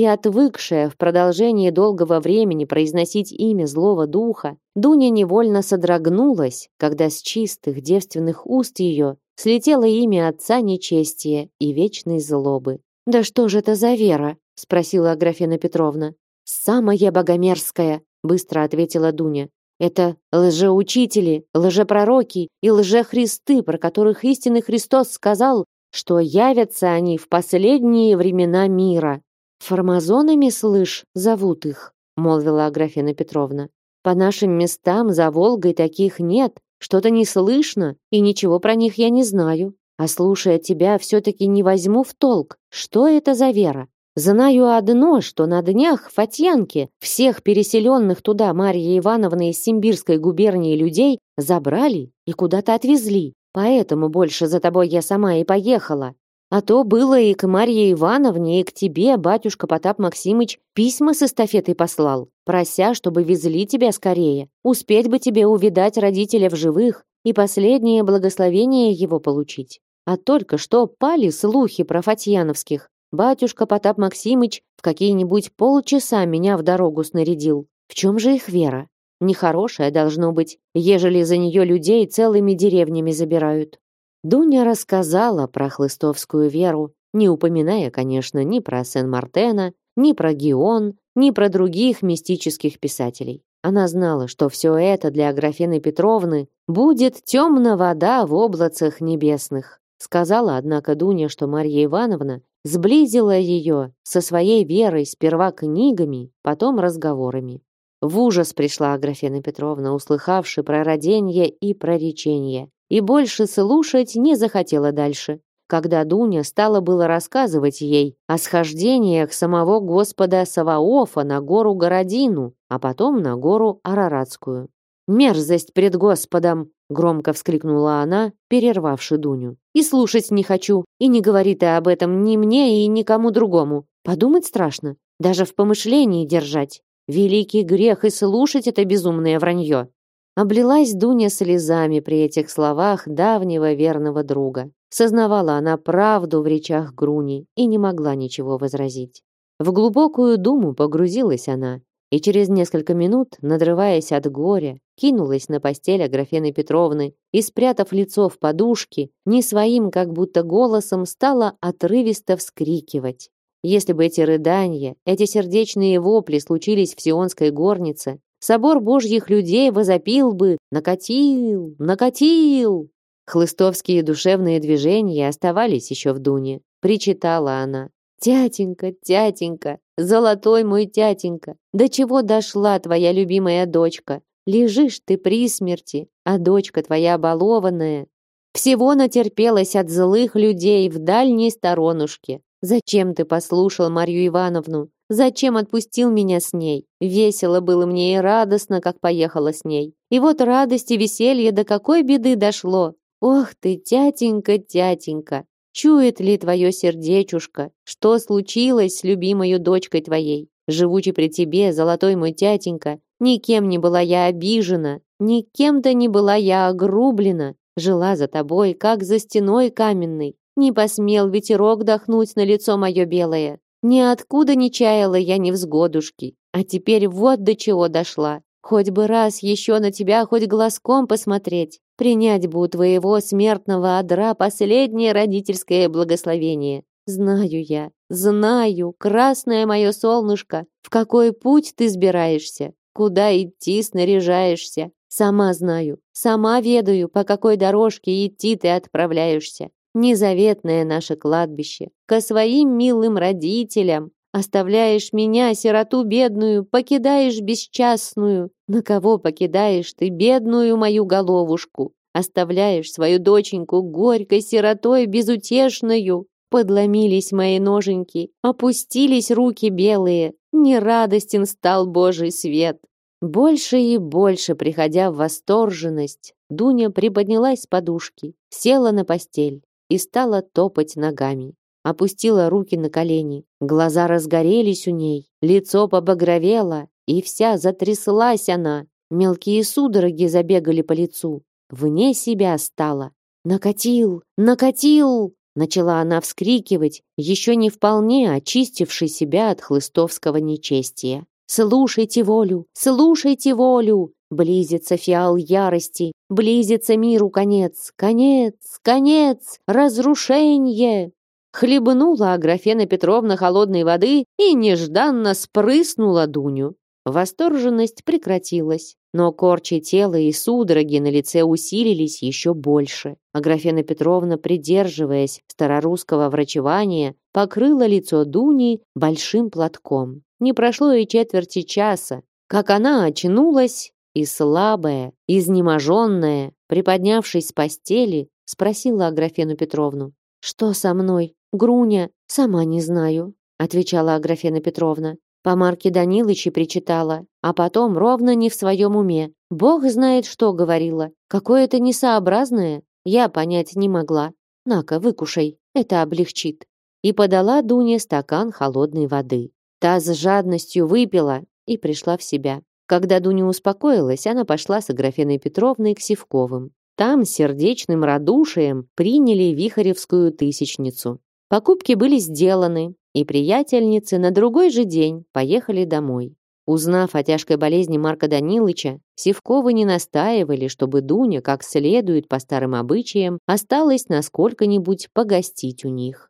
[SPEAKER 1] И отвыкшая в продолжении долгого времени произносить имя злого духа, Дуня невольно содрогнулась, когда с чистых девственных уст ее слетело имя отца нечестия и вечной злобы. Да что же это за вера? спросила Аграфена Петровна. Самая богомерзкая, быстро ответила Дуня. Это лжеучители, лжепророки и лжехристы, про которых истинный Христос сказал, что явятся они в последние времена мира. Формазонами, слышь, зовут их, молвила Аграфена Петровна. По нашим местам за Волгой таких нет, что-то не слышно, и ничего про них я не знаю. А слушая тебя, все-таки не возьму в толк, что это за вера. Знаю одно, что на днях в Фатьянке всех переселенных туда Марьи Ивановны из Симбирской губернии людей забрали и куда-то отвезли. Поэтому больше за тобой я сама и поехала. А то было и к Марье Ивановне, и к тебе батюшка Потап Максимыч письма с эстафетой послал, прося, чтобы везли тебя скорее. Успеть бы тебе увидать родителя в живых и последнее благословение его получить. А только что пали слухи про Фатьяновских. Батюшка Потап Максимыч в какие-нибудь полчаса меня в дорогу снарядил. В чем же их вера? Нехорошая должно быть, ежели за нее людей целыми деревнями забирают. Дуня рассказала про хлыстовскую веру, не упоминая, конечно, ни про Сен-Мартена, ни про Гион, ни про других мистических писателей. Она знала, что все это для Аграфены Петровны будет темная вода в облацах небесных. Сказала, однако, Дуня, что Марья Ивановна сблизила ее со своей верой сперва книгами, потом разговорами. В ужас пришла Аграфена Петровна, услыхавши про роденье и проречение и больше слушать не захотела дальше. Когда Дуня стала было рассказывать ей о схождениях самого Господа Саваофа на гору Городину, а потом на гору Араратскую. «Мерзость пред Господом!» — громко вскрикнула она, перервавши Дуню. «И слушать не хочу, и не говори ты об этом ни мне и никому другому. Подумать страшно, даже в помышлении держать. Великий грех и слушать это безумное вранье. Облилась Дуня слезами при этих словах давнего верного друга. Сознавала она правду в речах Груни и не могла ничего возразить. В глубокую думу погрузилась она, и через несколько минут, надрываясь от горя, кинулась на постель Аграфены Петровны и, спрятав лицо в подушки, не своим как будто голосом стала отрывисто вскрикивать. Если бы эти рыдания, эти сердечные вопли случились в Сионской горнице, собор божьих людей возопил бы «Накатил! Накатил!». Хлыстовские душевные движения оставались еще в Дуне. Причитала она. «Тятенька, тятенька, золотой мой тятенька, до чего дошла твоя любимая дочка? Лежишь ты при смерти, а дочка твоя балованная. Всего натерпелась от злых людей в дальней сторонушке. Зачем ты послушал Марью Ивановну? Зачем отпустил меня с ней? Весело было мне и радостно, как поехала с ней. И вот радость и веселье до какой беды дошло. Ох ты, тятенька, тятенька, чует ли твое сердечушка, что случилось с любимою дочкой твоей? Живучи при тебе, золотой мой тятенька, никем не была я обижена, никем-то не была я огрублена, жила за тобой, как за стеной каменной. Не посмел ветерок дохнуть на лицо мое белое, Ниоткуда не чаяла я невзгодушки, а теперь вот до чего дошла. Хоть бы раз еще на тебя хоть глазком посмотреть, принять бы у твоего смертного одра последнее родительское благословение. Знаю я, знаю, красное мое солнышко, в какой путь ты сбираешься, куда идти снаряжаешься. Сама знаю, сама ведаю, по какой дорожке идти ты отправляешься незаветное наше кладбище, ко своим милым родителям. Оставляешь меня, сироту бедную, покидаешь бесчастную. На кого покидаешь ты бедную мою головушку? Оставляешь свою доченьку горькой сиротой безутешную. Подломились мои ноженьки, опустились руки белые. Нерадостен стал Божий свет. Больше и больше, приходя в восторженность, Дуня приподнялась с подушки, села на постель и стала топать ногами. Опустила руки на колени, глаза разгорелись у ней, лицо побагровело, и вся затряслась она. Мелкие судороги забегали по лицу. Вне себя стала. «Накатил! Накатил!» Начала она вскрикивать, еще не вполне очистивший себя от хлыстовского нечестия. «Слушайте волю! Слушайте волю! Близится фиал ярости, близится миру конец, конец, конец, разрушение. Хлебнула Аграфена Петровна холодной воды и нежданно спрыснула Дуню. Восторженность прекратилась, но корчи тела и судороги на лице усилились еще больше. Аграфена Петровна, придерживаясь старорусского врачевания, покрыла лицо Дуни большим платком. Не прошло и четверти часа, как она очнулась и слабая, изнеможенная, приподнявшись с постели, спросила Аграфену Петровну. «Что со мной? Груня? Сама не знаю». отвечала Аграфена Петровна. По Марке Данилыче причитала, а потом ровно не в своем уме. Бог знает, что говорила. Какое-то несообразное. Я понять не могла. На-ка, выкушай, это облегчит. И подала Дуне стакан холодной воды. Та с жадностью выпила и пришла в себя. Когда Дуня успокоилась, она пошла с Аграфеной Петровной к Сивковым. Там сердечным радушием приняли Вихаревскую тысячницу. Покупки были сделаны, и приятельницы на другой же день поехали домой. Узнав о тяжкой болезни Марка Данилыча, Сивковы не настаивали, чтобы Дуня, как следует по старым обычаям, осталась на сколько-нибудь погостить у них.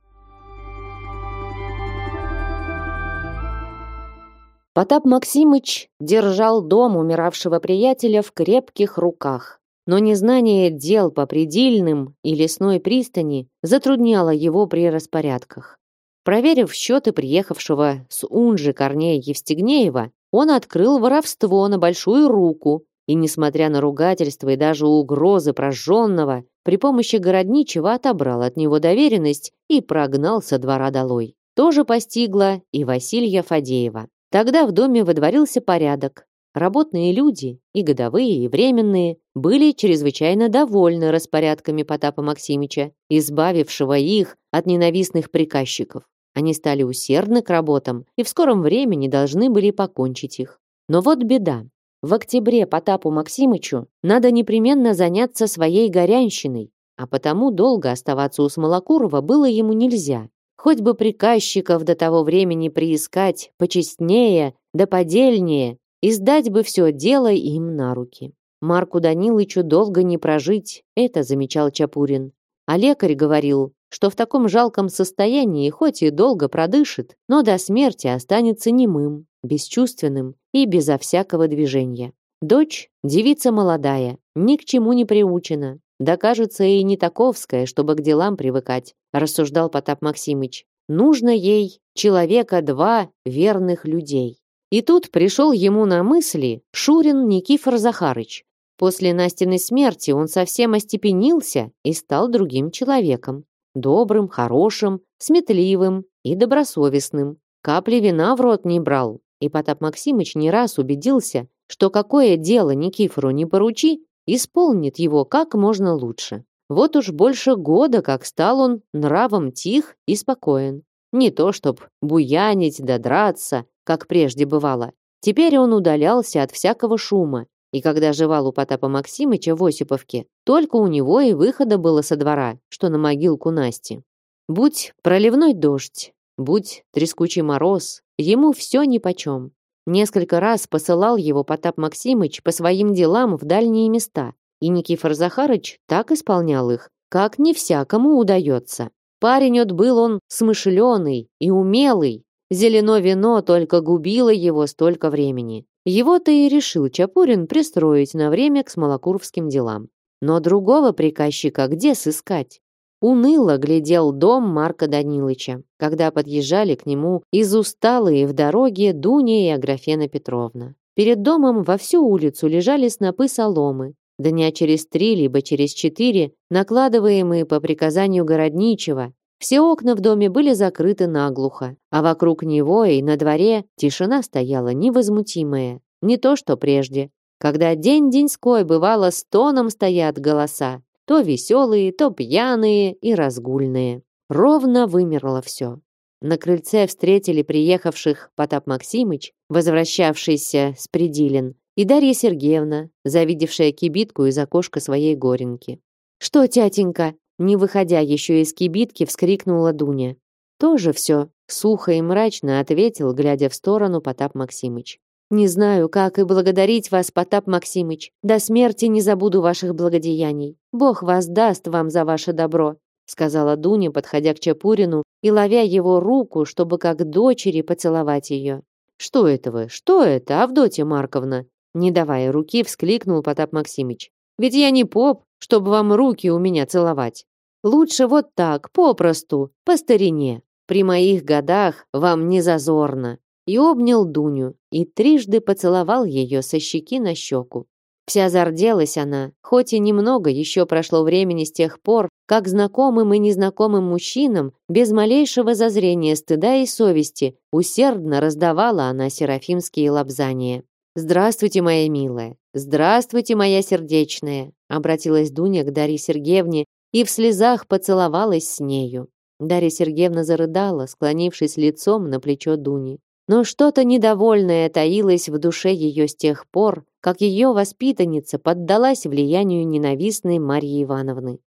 [SPEAKER 1] Потап Максимыч держал дом умиравшего приятеля в крепких руках. Но незнание дел по предельным и лесной пристани затрудняло его при распорядках. Проверив счеты приехавшего с Унжи Корнея Евстигнеева, он открыл воровство на большую руку и, несмотря на ругательства и даже угрозы прожженного, при помощи городничего отобрал от него доверенность и прогнал со двора долой. Тоже постигла и Василия Фадеева. Тогда в доме водворился порядок. Работные люди, и годовые, и временные, были чрезвычайно довольны распорядками Потапа Максимича, избавившего их от ненавистных приказчиков. Они стали усердны к работам и в скором времени должны были покончить их. Но вот беда. В октябре Потапу Максимычу надо непременно заняться своей горянщиной, а потому долго оставаться у Смолокурова было ему нельзя. Хоть бы приказчиков до того времени приискать почестнее да подельнее, и сдать бы все дело им на руки. Марку Данилычу долго не прожить, это замечал Чапурин. А лекарь говорил, что в таком жалком состоянии хоть и долго продышит, но до смерти останется немым, бесчувственным и безо всякого движения. Дочь – девица молодая, ни к чему не приучена, да, кажется, и не таковская, чтобы к делам привыкать, рассуждал Потап Максимыч. Нужно ей человека два верных людей. И тут пришел ему на мысли Шурин Никифор Захарыч. После Настиной смерти он совсем остепенился и стал другим человеком. Добрым, хорошим, сметливым и добросовестным. Капли вина в рот не брал. И Потап Максимыч не раз убедился, что какое дело Никифору не поручи, исполнит его как можно лучше. Вот уж больше года, как стал он нравом тих и спокоен. Не то чтоб буянить да драться, как прежде бывало. Теперь он удалялся от всякого шума, и когда жевал у Потапа Максимыча в Осиповке, только у него и выхода было со двора, что на могилку Насти. Будь проливной дождь, будь трескучий мороз, ему все нипочем. Несколько раз посылал его Потап Максимыч по своим делам в дальние места, и Никифор Захарыч так исполнял их, как не всякому удается. Парень от был он смышленый и умелый, зелено вино только губило его столько времени. Его-то и решил Чапурин пристроить на время к смолокуровским делам. Но другого приказчика где сыскать? Уныло глядел дом Марка Данилыча, когда подъезжали к нему из усталые в дороге Дуня и Аграфена Петровна. Перед домом во всю улицу лежали снопы соломы, дня через три либо через четыре, накладываемые по приказанию городничего. Все окна в доме были закрыты наглухо, а вокруг него и на дворе тишина стояла невозмутимая. Не то, что прежде, когда день-деньской бывало с тоном стоят голоса, то веселые, то пьяные и разгульные. Ровно вымерло все. На крыльце встретили приехавших Потап Максимыч, возвращавшийся с Придилин, и Дарья Сергеевна, завидевшая кибитку из окошка своей горенки. «Что, тятенька?» Не выходя еще из кибитки, вскрикнула Дуня. «Тоже все», — сухо и мрачно ответил, глядя в сторону Потап Максимыч. Не знаю, как и благодарить вас, Потап Максимыч. До смерти не забуду ваших благодеяний. Бог вас даст вам за ваше добро, сказала Дуня, подходя к Чапурину и ловя его руку, чтобы как дочери поцеловать ее. Что это вы? Что это, Авдотья Марковна? Не давая руки, вскликнул Потап Максимыч. Ведь я не поп, чтобы вам руки у меня целовать. Лучше вот так, попросту, по старине. При моих годах вам не зазорно и обнял Дуню и трижды поцеловал ее со щеки на щеку. Вся зарделась она, хоть и немного еще прошло времени с тех пор, как знакомым и незнакомым мужчинам, без малейшего зазрения стыда и совести, усердно раздавала она серафимские лапзания. «Здравствуйте, моя милая! Здравствуйте, моя сердечная!» обратилась Дуня к Дарье Сергеевне и в слезах поцеловалась с нею. Дарья Сергеевна зарыдала, склонившись лицом на плечо Дуни. Но что-то недовольное таилось в душе ее с тех пор, как ее воспитанница поддалась влиянию ненавистной Марьи Ивановны.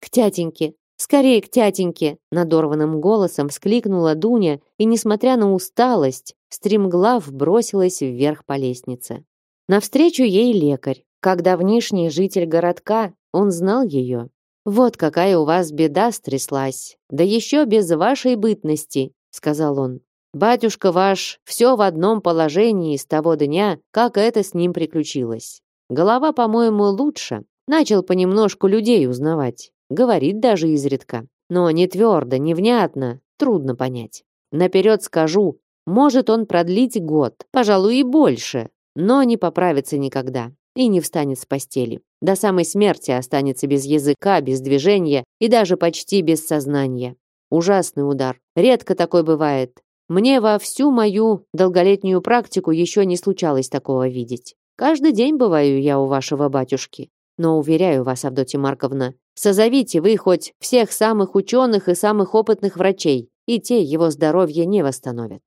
[SPEAKER 1] «К тятеньке! Скорее к тятеньке!» надорванным голосом вскликнула Дуня и, несмотря на усталость, стремглав бросилась вверх по лестнице. Навстречу ей лекарь. Как давнишний житель городка, он знал ее. «Вот какая у вас беда стряслась, да еще без вашей бытности», — сказал он. Батюшка ваш все в одном положении с того дня, как это с ним приключилось. Голова, по-моему, лучше. Начал понемножку людей узнавать. Говорит даже изредка. Но не твердо, не внятно, трудно понять. Наперед скажу, может он продлить год, пожалуй, и больше, но не поправится никогда и не встанет с постели. До самой смерти останется без языка, без движения и даже почти без сознания. Ужасный удар. Редко такой бывает. Мне во всю мою долголетнюю практику еще не случалось такого видеть. Каждый день бываю я у вашего батюшки. Но уверяю вас, Авдотья Марковна, созовите вы хоть всех самых ученых и самых опытных врачей, и те его здоровье не восстановят.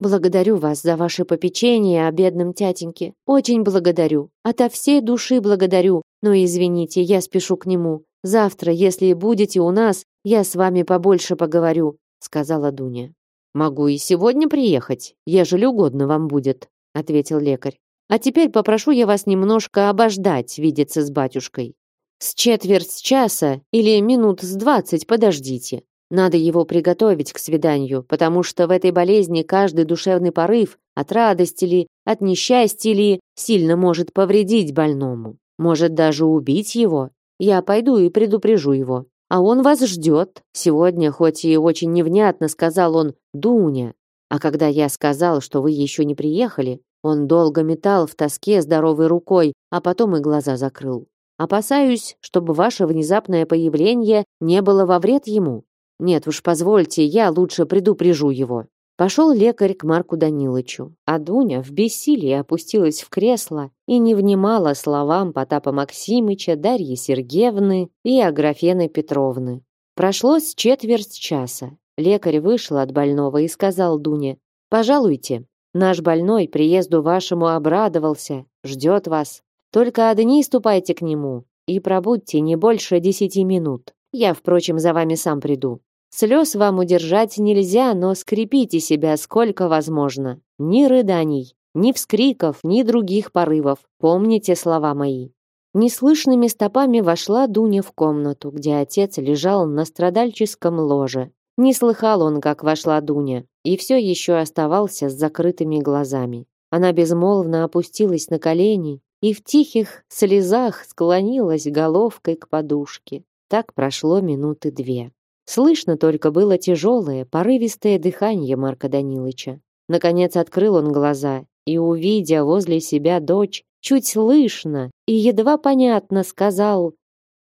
[SPEAKER 1] Благодарю вас за ваше попечение о бедном тятеньке. Очень благодарю. Ото всей души благодарю. Но извините, я спешу к нему. Завтра, если будете у нас, я с вами побольше поговорю, сказала Дуня. Могу и сегодня приехать, ежели угодно вам будет, ответил лекарь. А теперь попрошу я вас немножко обождать, видеться с батюшкой. С четверть часа или минут с двадцать подождите. Надо его приготовить к свиданию, потому что в этой болезни каждый душевный порыв от радости ли, от несчастья ли сильно может повредить больному. Может даже убить его. Я пойду и предупрежу его. А он вас ждет. Сегодня, хоть и очень невнятно, сказал он «Дуня». А когда я сказал, что вы еще не приехали, он долго метал в тоске здоровой рукой, а потом и глаза закрыл. Опасаюсь, чтобы ваше внезапное появление не было во вред ему. Нет уж, позвольте, я лучше предупрежу его. Пошел лекарь к Марку Данилычу, а Дуня в бессилии опустилась в кресло и не внимала словам Потапа Максимыча, Дарьи Сергеевны и Аграфены Петровны. Прошло с четверть часа. Лекарь вышел от больного и сказал Дуне, «Пожалуйте, наш больной приезду вашему обрадовался, ждет вас. Только одни ступайте к нему и пробудьте не больше десяти минут. Я, впрочем, за вами сам приду. Слез вам удержать нельзя, но скрепите себя сколько возможно. Ни рыданий, ни вскриков, ни других порывов. Помните слова мои. Неслышными стопами вошла Дуня в комнату, где отец лежал на страдальческом ложе. Не слыхал он, как вошла Дуня, и все еще оставался с закрытыми глазами. Она безмолвно опустилась на колени и в тихих слезах склонилась головкой к подушке. Так прошло минуты две. Слышно только было тяжелое, порывистое дыхание Марка Данилыча. Наконец открыл он глаза и, увидя возле себя дочь, чуть слышно и едва понятно сказал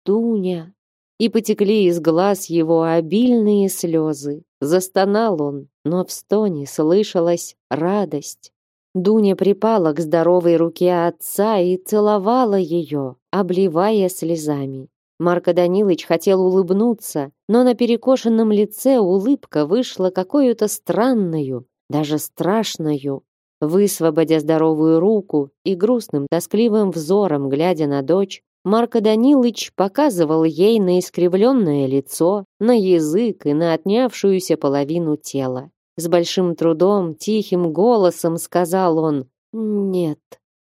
[SPEAKER 1] «Дуня». И потекли из глаз его обильные слезы. Застонал он, но в стоне слышалась радость. Дуня припала к здоровой руке отца и целовала ее, обливая слезами. Марко Данилович хотел улыбнуться, но на перекошенном лице улыбка вышла какую-то странную, даже страшную. Высвободя здоровую руку и грустным, тоскливым взором, глядя на дочь, Марко Данилович показывал ей на искривленное лицо, на язык и на отнявшуюся половину тела. С большим трудом, тихим голосом сказал он «Нет,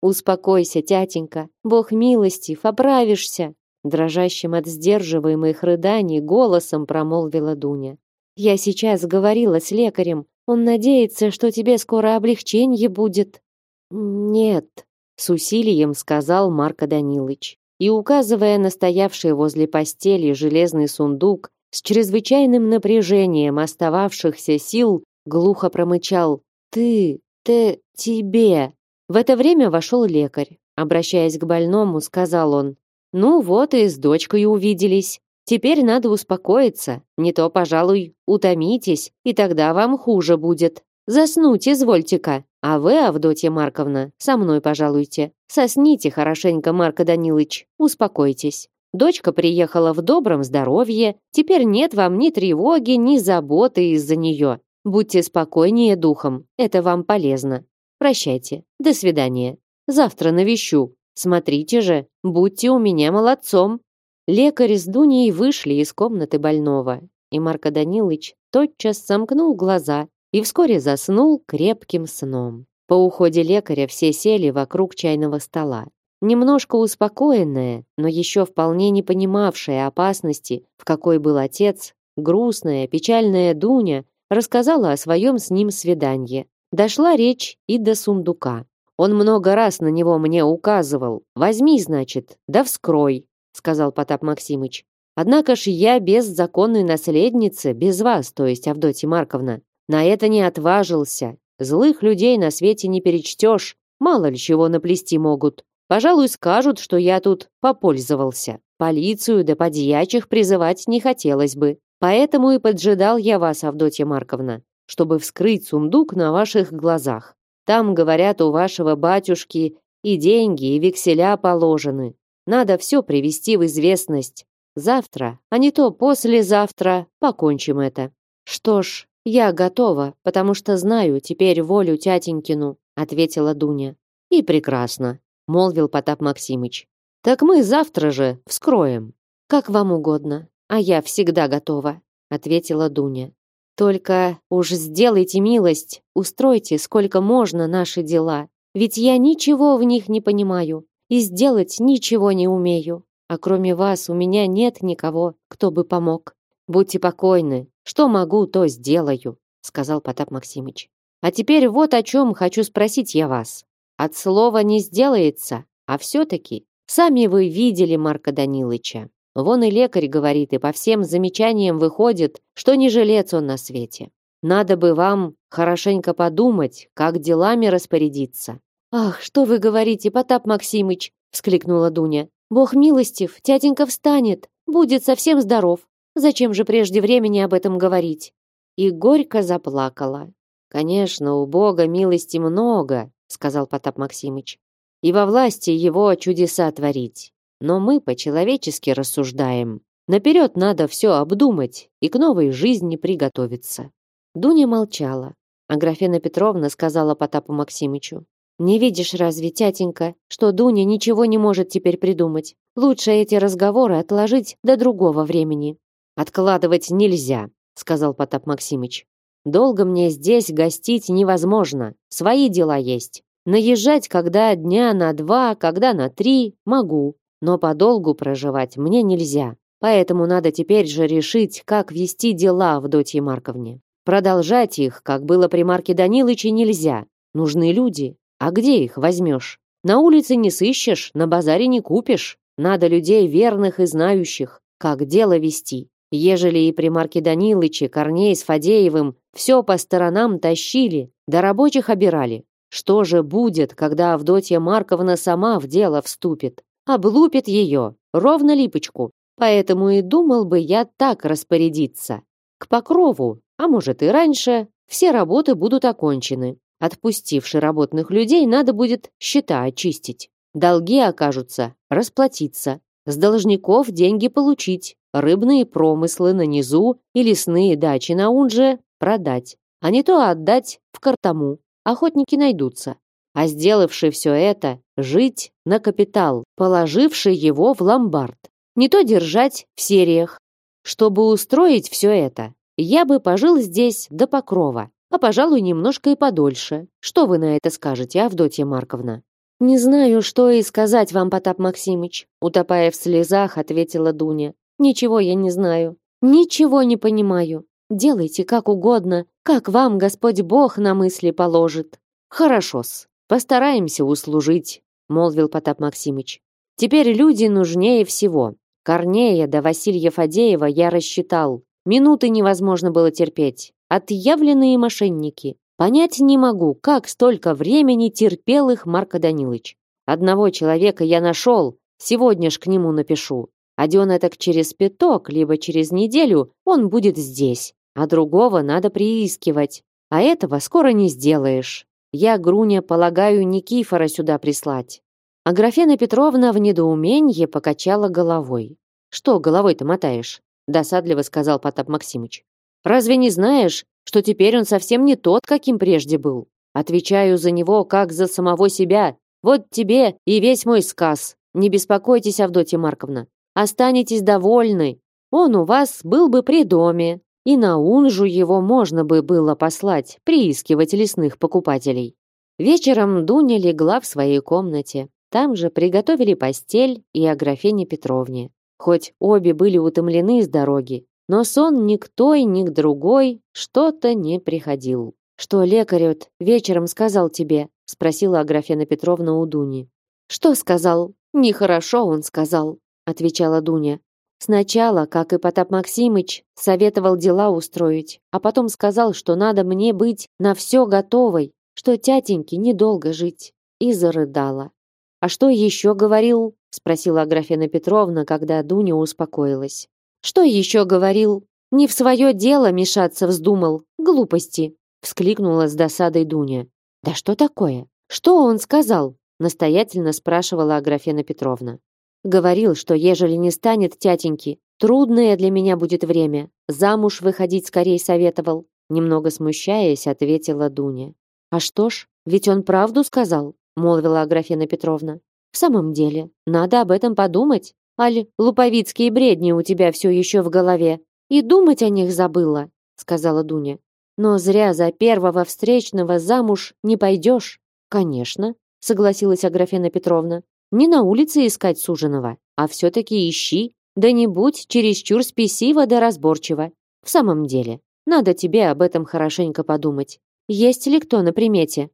[SPEAKER 1] успокойся, тятенька, Бог милостив, оправишься». Дрожащим от сдерживаемых рыданий голосом промолвила Дуня. «Я сейчас говорила с лекарем. Он надеется, что тебе скоро облегчение будет». «Нет», — с усилием сказал Марко Данилович. И, указывая на стоявший возле постели железный сундук, с чрезвычайным напряжением остававшихся сил, глухо промычал «Ты, ты, тебе». В это время вошел лекарь. обращаясь к больному, сказал он. Ну вот и с дочкой увиделись. Теперь надо успокоиться, не то, пожалуй, утомитесь, и тогда вам хуже будет. Заснуть извольте-ка, а вы, Авдотья Марковна, со мной пожалуйте. Сосните хорошенько, Марко Данилович, успокойтесь. Дочка приехала в добром здоровье, теперь нет вам ни тревоги, ни заботы из-за нее. Будьте спокойнее духом, это вам полезно. Прощайте, до свидания. Завтра навещу. Смотрите же, будьте у меня молодцом. Лекарь с Дуней вышли из комнаты больного, и Марко Данилович тотчас сомкнул глаза и вскоре заснул крепким сном. По уходе лекаря все сели вокруг чайного стола. Немножко успокоенная, но еще вполне не понимавшая опасности, в какой был отец, грустная, печальная Дуня рассказала о своем с ним свидании. Дошла речь и до сундука. Он много раз на него мне указывал. Возьми, значит, да вскрой, сказал Потап Максимыч. Однако ж я без законной наследницы, без вас, то есть Авдотья Марковна, на это не отважился. Злых людей на свете не перечтешь, мало ли чего наплести могут. Пожалуй, скажут, что я тут попользовался. Полицию да подьячих призывать не хотелось бы. Поэтому и поджидал я вас, Авдотья Марковна, чтобы вскрыть сундук на ваших глазах. Там, говорят, у вашего батюшки и деньги, и векселя положены. Надо все привести в известность. Завтра, а не то послезавтра, покончим это. Что ж, я готова, потому что знаю теперь волю тятенькину, ответила Дуня. И прекрасно молвил Потап Максимыч. Так мы завтра же вскроем. Как вам угодно, а я всегда готова, ответила Дуня. Только уж сделайте милость, устройте сколько можно наши дела, ведь я ничего в них не понимаю и сделать ничего не умею. А кроме вас у меня нет никого, кто бы помог. Будьте покойны, что могу, то сделаю, сказал Потап Максимыч. А теперь вот о чем хочу спросить я вас. От слова не сделается, а все-таки сами вы видели Марка Данилыча. Вон и лекарь говорит, и по всем замечаниям выходит, что не жилец он на свете. Надо бы вам хорошенько подумать, как делами распорядиться. Ах, что вы говорите, Потап Максимыч, вскликнула Дуня. Бог милостив, тятенька встанет, будет совсем здоров. Зачем же прежде времени об этом говорить? И горько заплакала. Конечно, у Бога милости много, сказал Потап Максимыч. И во власти его чудеса творить. Но мы по-человечески рассуждаем. Наперед надо все обдумать и к новой жизни приготовиться. Дуня молчала, а Графена Петровна сказала Потапу Максимычу. «Не видишь разве, тятенька, что Дуня ничего не может теперь придумать? Лучше эти разговоры отложить до другого времени». «Откладывать нельзя», — сказал Потап Максимыч. Долго мне здесь гостить невозможно. Свои дела есть. Наезжать когда дня на два, когда на три могу, но подолгу проживать мне нельзя. Поэтому надо теперь же решить, как вести дела в Дотье Марковне. Продолжать их, как было при Марке Данилыче, нельзя. Нужны люди. А где их возьмешь? На улице не сыщешь, на базаре не купишь. Надо людей верных и знающих, как дело вести. Ежели и при Марке Данилыче Корней с Фадеевым все по сторонам тащили, да рабочих обирали, что же будет, когда Авдотья Марковна сама в дело вступит? Облупит ее, ровно липочку. Поэтому и думал бы я так распорядиться. К покрову, а может и раньше, все работы будут окончены. Отпустивши работных людей, надо будет счета очистить. Долги окажутся, расплатиться. С должников деньги получить, рыбные промыслы на низу и лесные дачи на Унже продать, а не то отдать в картаму. Охотники найдутся. А сделавший все это, жить на капитал, положивший его в ломбард. Не то держать в сериях. Чтобы устроить все это, я бы пожил здесь до покрова, а, пожалуй, немножко и подольше. Что вы на это скажете, Авдотья Марковна? Не знаю, что и сказать вам, Потап Максимыч, утопая в слезах, ответила Дуня. Ничего я не знаю. Ничего не понимаю. Делайте как угодно, как вам Господь Бог на мысли положит. Хорошо-с. Постараемся услужить, молвил Потап Максимыч. Теперь люди нужнее всего. Корнея до Василия Фадеева я рассчитал. Минуты невозможно было терпеть. Отъявленные мошенники. Понять не могу, как столько времени терпел их Марко Данилович. Одного человека я нашел, сегодня ж к нему напишу. Аден так через пяток, либо через неделю он будет здесь, а другого надо приискивать. А этого скоро не сделаешь. Я, Груня, полагаю, Никифора сюда прислать. А Графена Петровна в недоуменье покачала головой. Что головой-то мотаешь? Досадливо сказал Потап Максимыч. Разве не знаешь, что теперь он совсем не тот, каким прежде был? Отвечаю за него, как за самого себя. Вот тебе и весь мой сказ. Не беспокойтесь, Авдотья Марковна. Останетесь довольны. Он у вас был бы при доме, и на Унжу его можно бы было послать, приискивать лесных покупателей. Вечером Дуня легла в своей комнате. Там же приготовили постель и Аграфене Петровне. Хоть обе были утомлены с дороги, но сон ни к той, ни к другой что-то не приходил. «Что лекарь вечером сказал тебе?» — спросила Аграфена Петровна у Дуни. «Что сказал?» «Нехорошо он сказал», — отвечала Дуня. «Сначала, как и Потап Максимыч, советовал дела устроить, а потом сказал, что надо мне быть на все готовой, что тятеньке недолго жить». И зарыдала. «А что еще говорил?» — спросила Аграфена Петровна, когда Дуня успокоилась. «Что еще говорил? Не в свое дело мешаться вздумал. Глупости вскликнула с досадой Дуня. Да что такое? Что он сказал? настоятельно спрашивала Аграфена Петровна. Говорил, что ежели не станет тятеньки, трудное для меня будет время. Замуж выходить скорее советовал, немного смущаясь, ответила Дуня. А что ж, ведь он правду сказал, молвила Аграфена Петровна. В самом деле, надо об этом подумать. Аль, луповицкие бредни у тебя все еще в голове. И думать о них забыла, сказала Дуня. Но зря за первого встречного замуж не пойдешь. Конечно, согласилась Аграфена Петровна. Не на улице искать суженого, а все-таки ищи. Да не будь чересчур спесива да разборчива. В самом деле, надо тебе об этом хорошенько подумать. Есть ли кто на примете?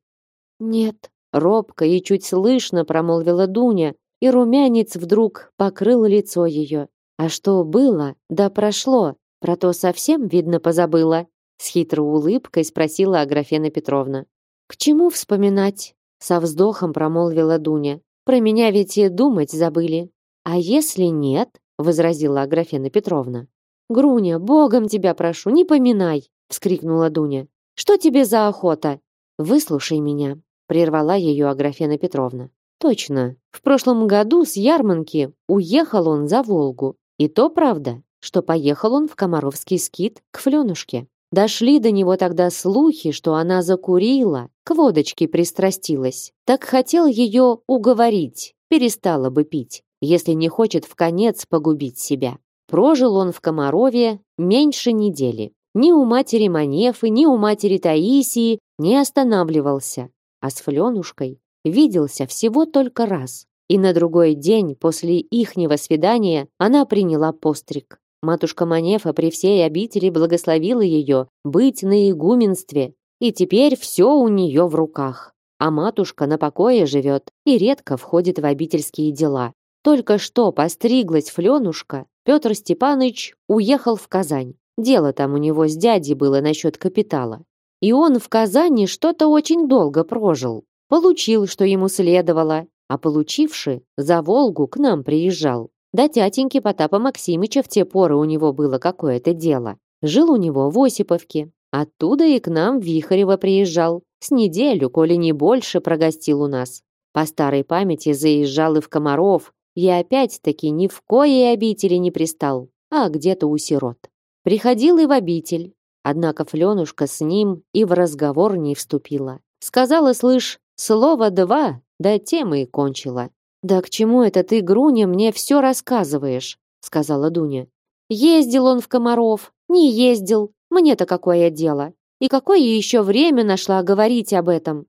[SPEAKER 1] Нет, робко и чуть слышно промолвила Дуня, и румянец вдруг покрыл лицо ее. А что было, да прошло, про то совсем, видно, позабыла. С хитрой улыбкой спросила Аграфена Петровна. «К чему вспоминать?» Со вздохом промолвила Дуня. «Про меня ведь и думать забыли». «А если нет?» возразила Аграфена Петровна. «Груня, богом тебя прошу, не поминай!» вскрикнула Дуня. «Что тебе за охота?» «Выслушай меня», прервала ее Аграфена Петровна. «Точно, в прошлом году с ярмарки уехал он за Волгу. И то правда, что поехал он в Комаровский скит к Фленушке. Дошли до него тогда слухи, что она закурила, к водочке пристрастилась. Так хотел ее уговорить, перестала бы пить, если не хочет в конец погубить себя. Прожил он в Комарове меньше недели. Ни у матери Манефы, ни у матери Таисии не останавливался, а с Фленушкой виделся всего только раз. И на другой день после ихнего свидания она приняла постриг. Матушка Манефа при всей обители благословила ее быть на игуменстве, и теперь все у нее в руках. А матушка на покое живет и редко входит в обительские дела. Только что постриглась Фленушка, Петр Степанович уехал в Казань. Дело там у него с дядей было насчет капитала. И он в Казани что-то очень долго прожил. Получил, что ему следовало, а получивши, за Волгу к нам приезжал. Да тятеньки Потапа Максимыча в те поры у него было какое-то дело. Жил у него в Осиповке. Оттуда и к нам Вихарева приезжал. С неделю, коли не больше, прогостил у нас. По старой памяти заезжал и в Комаров, и опять-таки ни в коей обители не пристал, а где-то у сирот. Приходил и в обитель, однако Фленушка с ним и в разговор не вступила. Сказала, слышь, слово два, да тем и кончила. «Да к чему это ты, Груня, мне все рассказываешь?» сказала Дуня. «Ездил он в Комаров, не ездил, мне-то какое дело? И какое еще время нашла говорить об этом?»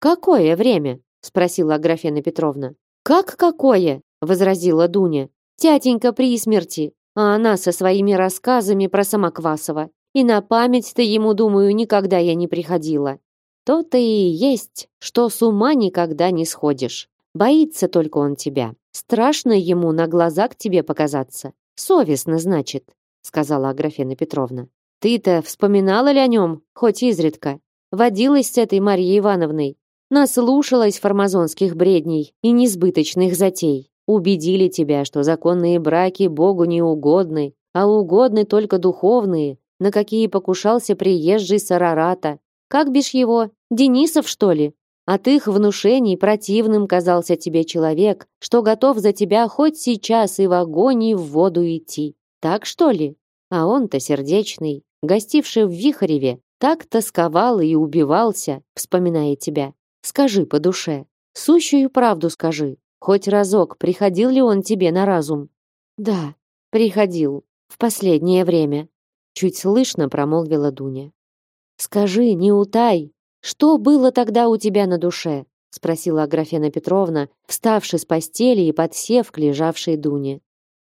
[SPEAKER 1] «Какое время?» спросила Аграфена Петровна. «Как какое?» возразила Дуня. «Тятенька при смерти, а она со своими рассказами про Самоквасова. И на память-то ему, думаю, никогда я не приходила. То-то и есть, что с ума никогда не сходишь. Боится только он тебя. Страшно ему на глаза к тебе показаться. Совестно, значит, сказала Аграфена Петровна. Ты-то вспоминала ли о нем, хоть изредка? Водилась с этой Марьей Ивановной? Наслушалась фармазонских бредней и несбыточных затей. Убедили тебя, что законные браки Богу не угодны, а угодны только духовные, на какие покушался приезжий Сарарата. Как бишь его? Денисов, что ли? От их внушений противным казался тебе человек, что готов за тебя хоть сейчас и в огонь, и в воду идти. Так что ли? А он-то сердечный, гостивший в Вихареве, так тосковал и убивался, вспоминая тебя. Скажи по душе, сущую правду скажи. Хоть разок приходил ли он тебе на разум? Да, приходил. В последнее время. Чуть слышно промолвила Дуня. Скажи, не утай, что было тогда у тебя на душе? спросила Аграфена Петровна, вставши с постели и подсев к лежавшей Дуне.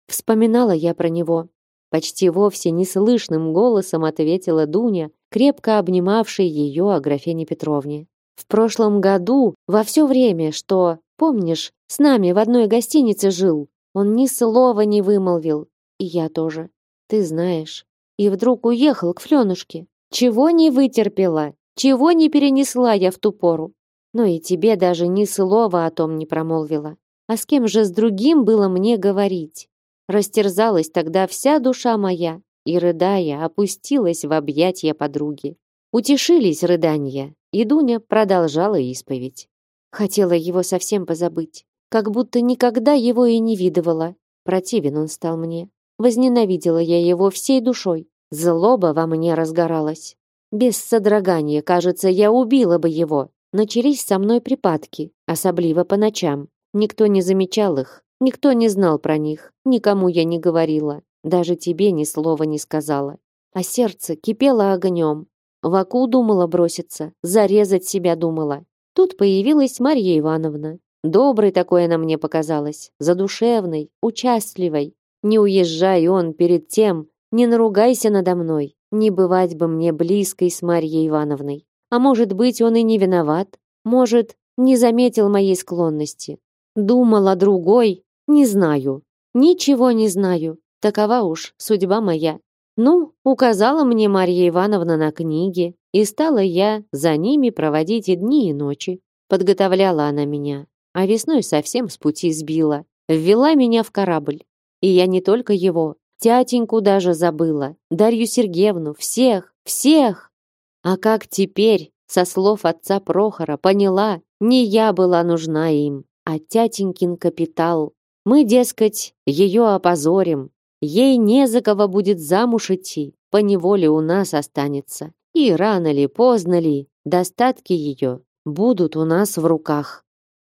[SPEAKER 1] Вспоминала я про него. Почти вовсе неслышным голосом ответила Дуня, крепко обнимавшей ее Аграфене Петровне. В прошлом году, во все время, что, помнишь, с нами в одной гостинице жил, он ни слова не вымолвил, и я тоже. Ты знаешь. И вдруг уехал к Фленушке. Чего не вытерпела, чего не перенесла я в ту пору. Но и тебе даже ни слова о том не промолвила. А с кем же с другим было мне говорить? Растерзалась тогда вся душа моя, и, рыдая, опустилась в объятия подруги. Утешились рыдания, и Дуня продолжала исповедь. Хотела его совсем позабыть, как будто никогда его и не видывала. Противен он стал мне. Возненавидела я его всей душой. Злоба во мне разгоралась. Без содрогания, кажется, я убила бы его. Начались со мной припадки, особливо по ночам. Никто не замечал их, никто не знал про них, никому я не говорила, даже тебе ни слова не сказала. А сердце кипело огнем, в оку думала броситься, зарезать себя думала. Тут появилась Марья Ивановна. Доброй такой она мне показалась, задушевной, участливой. Не уезжай он перед тем, не наругайся надо мной. Не бывать бы мне близкой с Марьей Ивановной. А может быть, он и не виноват. Может, не заметил моей склонности. Думал о другой, не знаю. Ничего не знаю. Такова уж судьба моя. Ну, указала мне Марья Ивановна на книги, и стала я за ними проводить и дни, и ночи. Подготовляла она меня, а весной совсем с пути сбила. Ввела меня в корабль. И я не только его, тятеньку даже забыла, Дарью Сергеевну, всех, всех. А как теперь, со слов отца Прохора, поняла, не я была нужна им, а тятенькин капитал. Мы, дескать, ее опозорим, Ей не за кого будет замуж идти, по неволе у нас останется. И рано ли, поздно ли, достатки ее будут у нас в руках.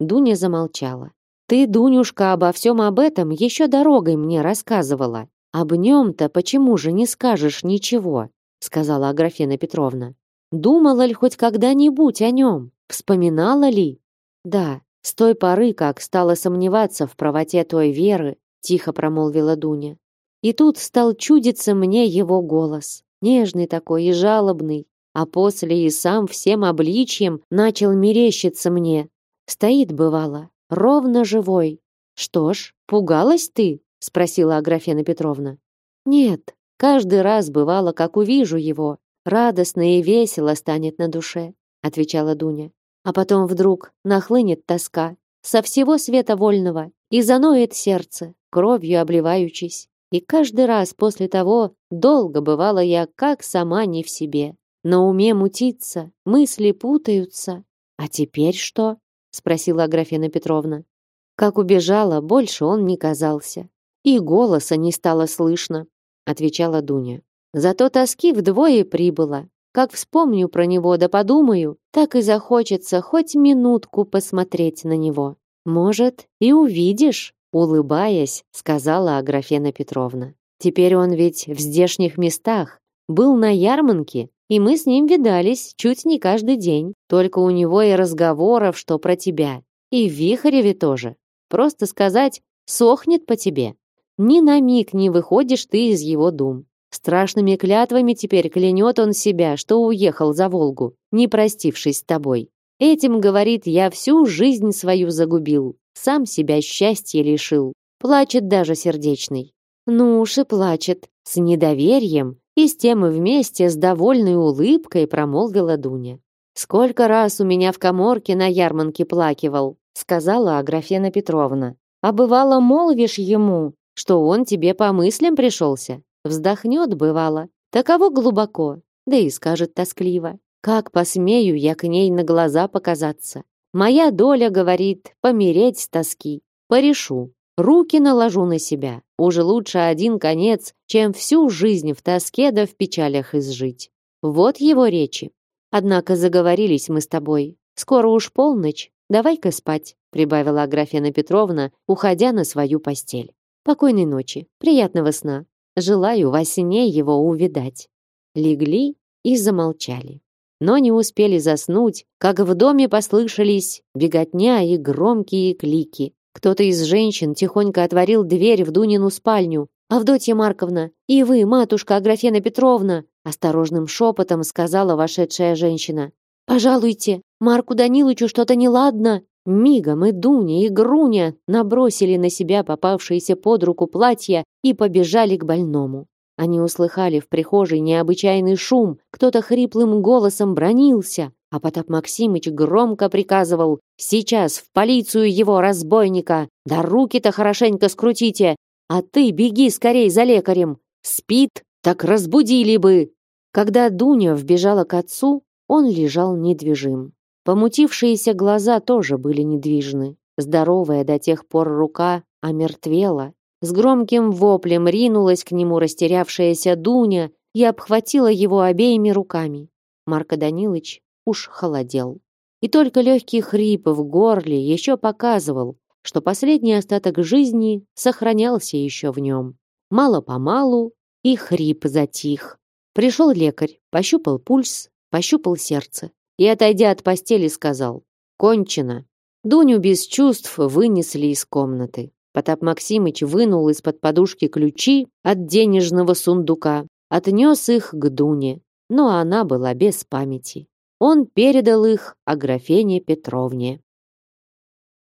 [SPEAKER 1] Дуня замолчала. Ты, Дунюшка, обо всем об этом еще дорогой мне рассказывала. Об нем-то почему же не скажешь ничего? сказала Аграфена Петровна. Думала ли хоть когда-нибудь о нем? Вспоминала ли? Да, с той поры, как стала сомневаться в правоте той веры, тихо промолвила Дуня. И тут стал чудиться мне его голос, нежный такой и жалобный, а после и сам всем обличьем начал мерещиться мне. Стоит, бывало, ровно живой. Что ж, пугалась ты? Спросила Аграфена Петровна. Нет, каждый раз бывало, как увижу его, радостно и весело станет на душе, отвечала Дуня. А потом вдруг нахлынет тоска со всего света вольного и заноет сердце, кровью обливаючись. И каждый раз после того долго бывала я как сама не в себе. На уме мутится, мысли путаются. А теперь что? спросила Аграфена Петровна. Как убежала, больше он не казался. И голоса не стало слышно, отвечала Дуня. Зато тоски вдвое прибыло. Как вспомню про него да подумаю, так и захочется хоть минутку посмотреть на него. Может, и увидишь, улыбаясь, сказала Аграфена Петровна. Теперь он ведь в здешних местах, был на ярмарке, и мы с ним видались чуть не каждый день. Только у него и разговоров, что про тебя. И в Вихареве тоже. Просто сказать, сохнет по тебе. Ни на миг не выходишь ты из его дум. Страшными клятвами теперь клянет он себя, что уехал за Волгу, не простившись с тобой. Этим, говорит, я всю жизнь свою загубил сам себя счастья лишил. Плачет даже сердечный. Ну уж и плачет, с недоверием, и с тем и вместе с довольной улыбкой промолвила Дуня. Сколько раз у меня в коморке на ярмарке плакивал, сказала Аграфена Петровна. А бывало, молвишь ему, что он тебе по мыслям пришелся. Вздохнет, бывало. Таково глубоко, да и скажет тоскливо. Как посмею я к ней на глаза показаться? Моя доля, говорит, помереть с тоски. Порешу. Руки наложу на себя. Уже лучше один конец, чем всю жизнь в тоске да в печалях изжить. Вот его речи. Однако заговорились мы с тобой. Скоро уж полночь. Давай-ка спать, прибавила Аграфена Петровна, уходя на свою постель. Покойной ночи, приятного сна. Желаю во сне его увидать. Легли и замолчали. Но не успели заснуть, как в доме послышались беготня и громкие клики. Кто-то из женщин тихонько отворил дверь в Дунину спальню. «Авдотья Марковна, и вы, матушка Аграфена Петровна!» осторожным шепотом сказала вошедшая женщина. «Пожалуйте, Марку Данилычу что-то неладно!» Мигом и Дуня, и Груня набросили на себя попавшиеся под руку платья и побежали к больному. Они услыхали в прихожей необычайный шум, кто-то хриплым голосом бронился, а Потап Максимыч громко приказывал «Сейчас в полицию его, разбойника! Да руки-то хорошенько скрутите! А ты беги скорей за лекарем! Спит, так разбудили бы!» Когда Дуня вбежала к отцу, он лежал недвижим. Помутившиеся глаза тоже были недвижны. Здоровая до тех пор рука омертвела. С громким воплем ринулась к нему растерявшаяся Дуня и обхватила его обеими руками. Марко Данилович уж холодел. И только легкий хрип в горле еще показывал, что последний остаток жизни сохранялся еще в нем. Мало-помалу и хрип затих. Пришел лекарь, пощупал пульс, пощупал сердце и, отойдя от постели, сказал «Кончено». Дуню без чувств вынесли из комнаты. Потап Максимыч вынул из-под подушки ключи от денежного сундука, отнес их к Дуне, но она была без памяти. Он передал их Аграфене Петровне.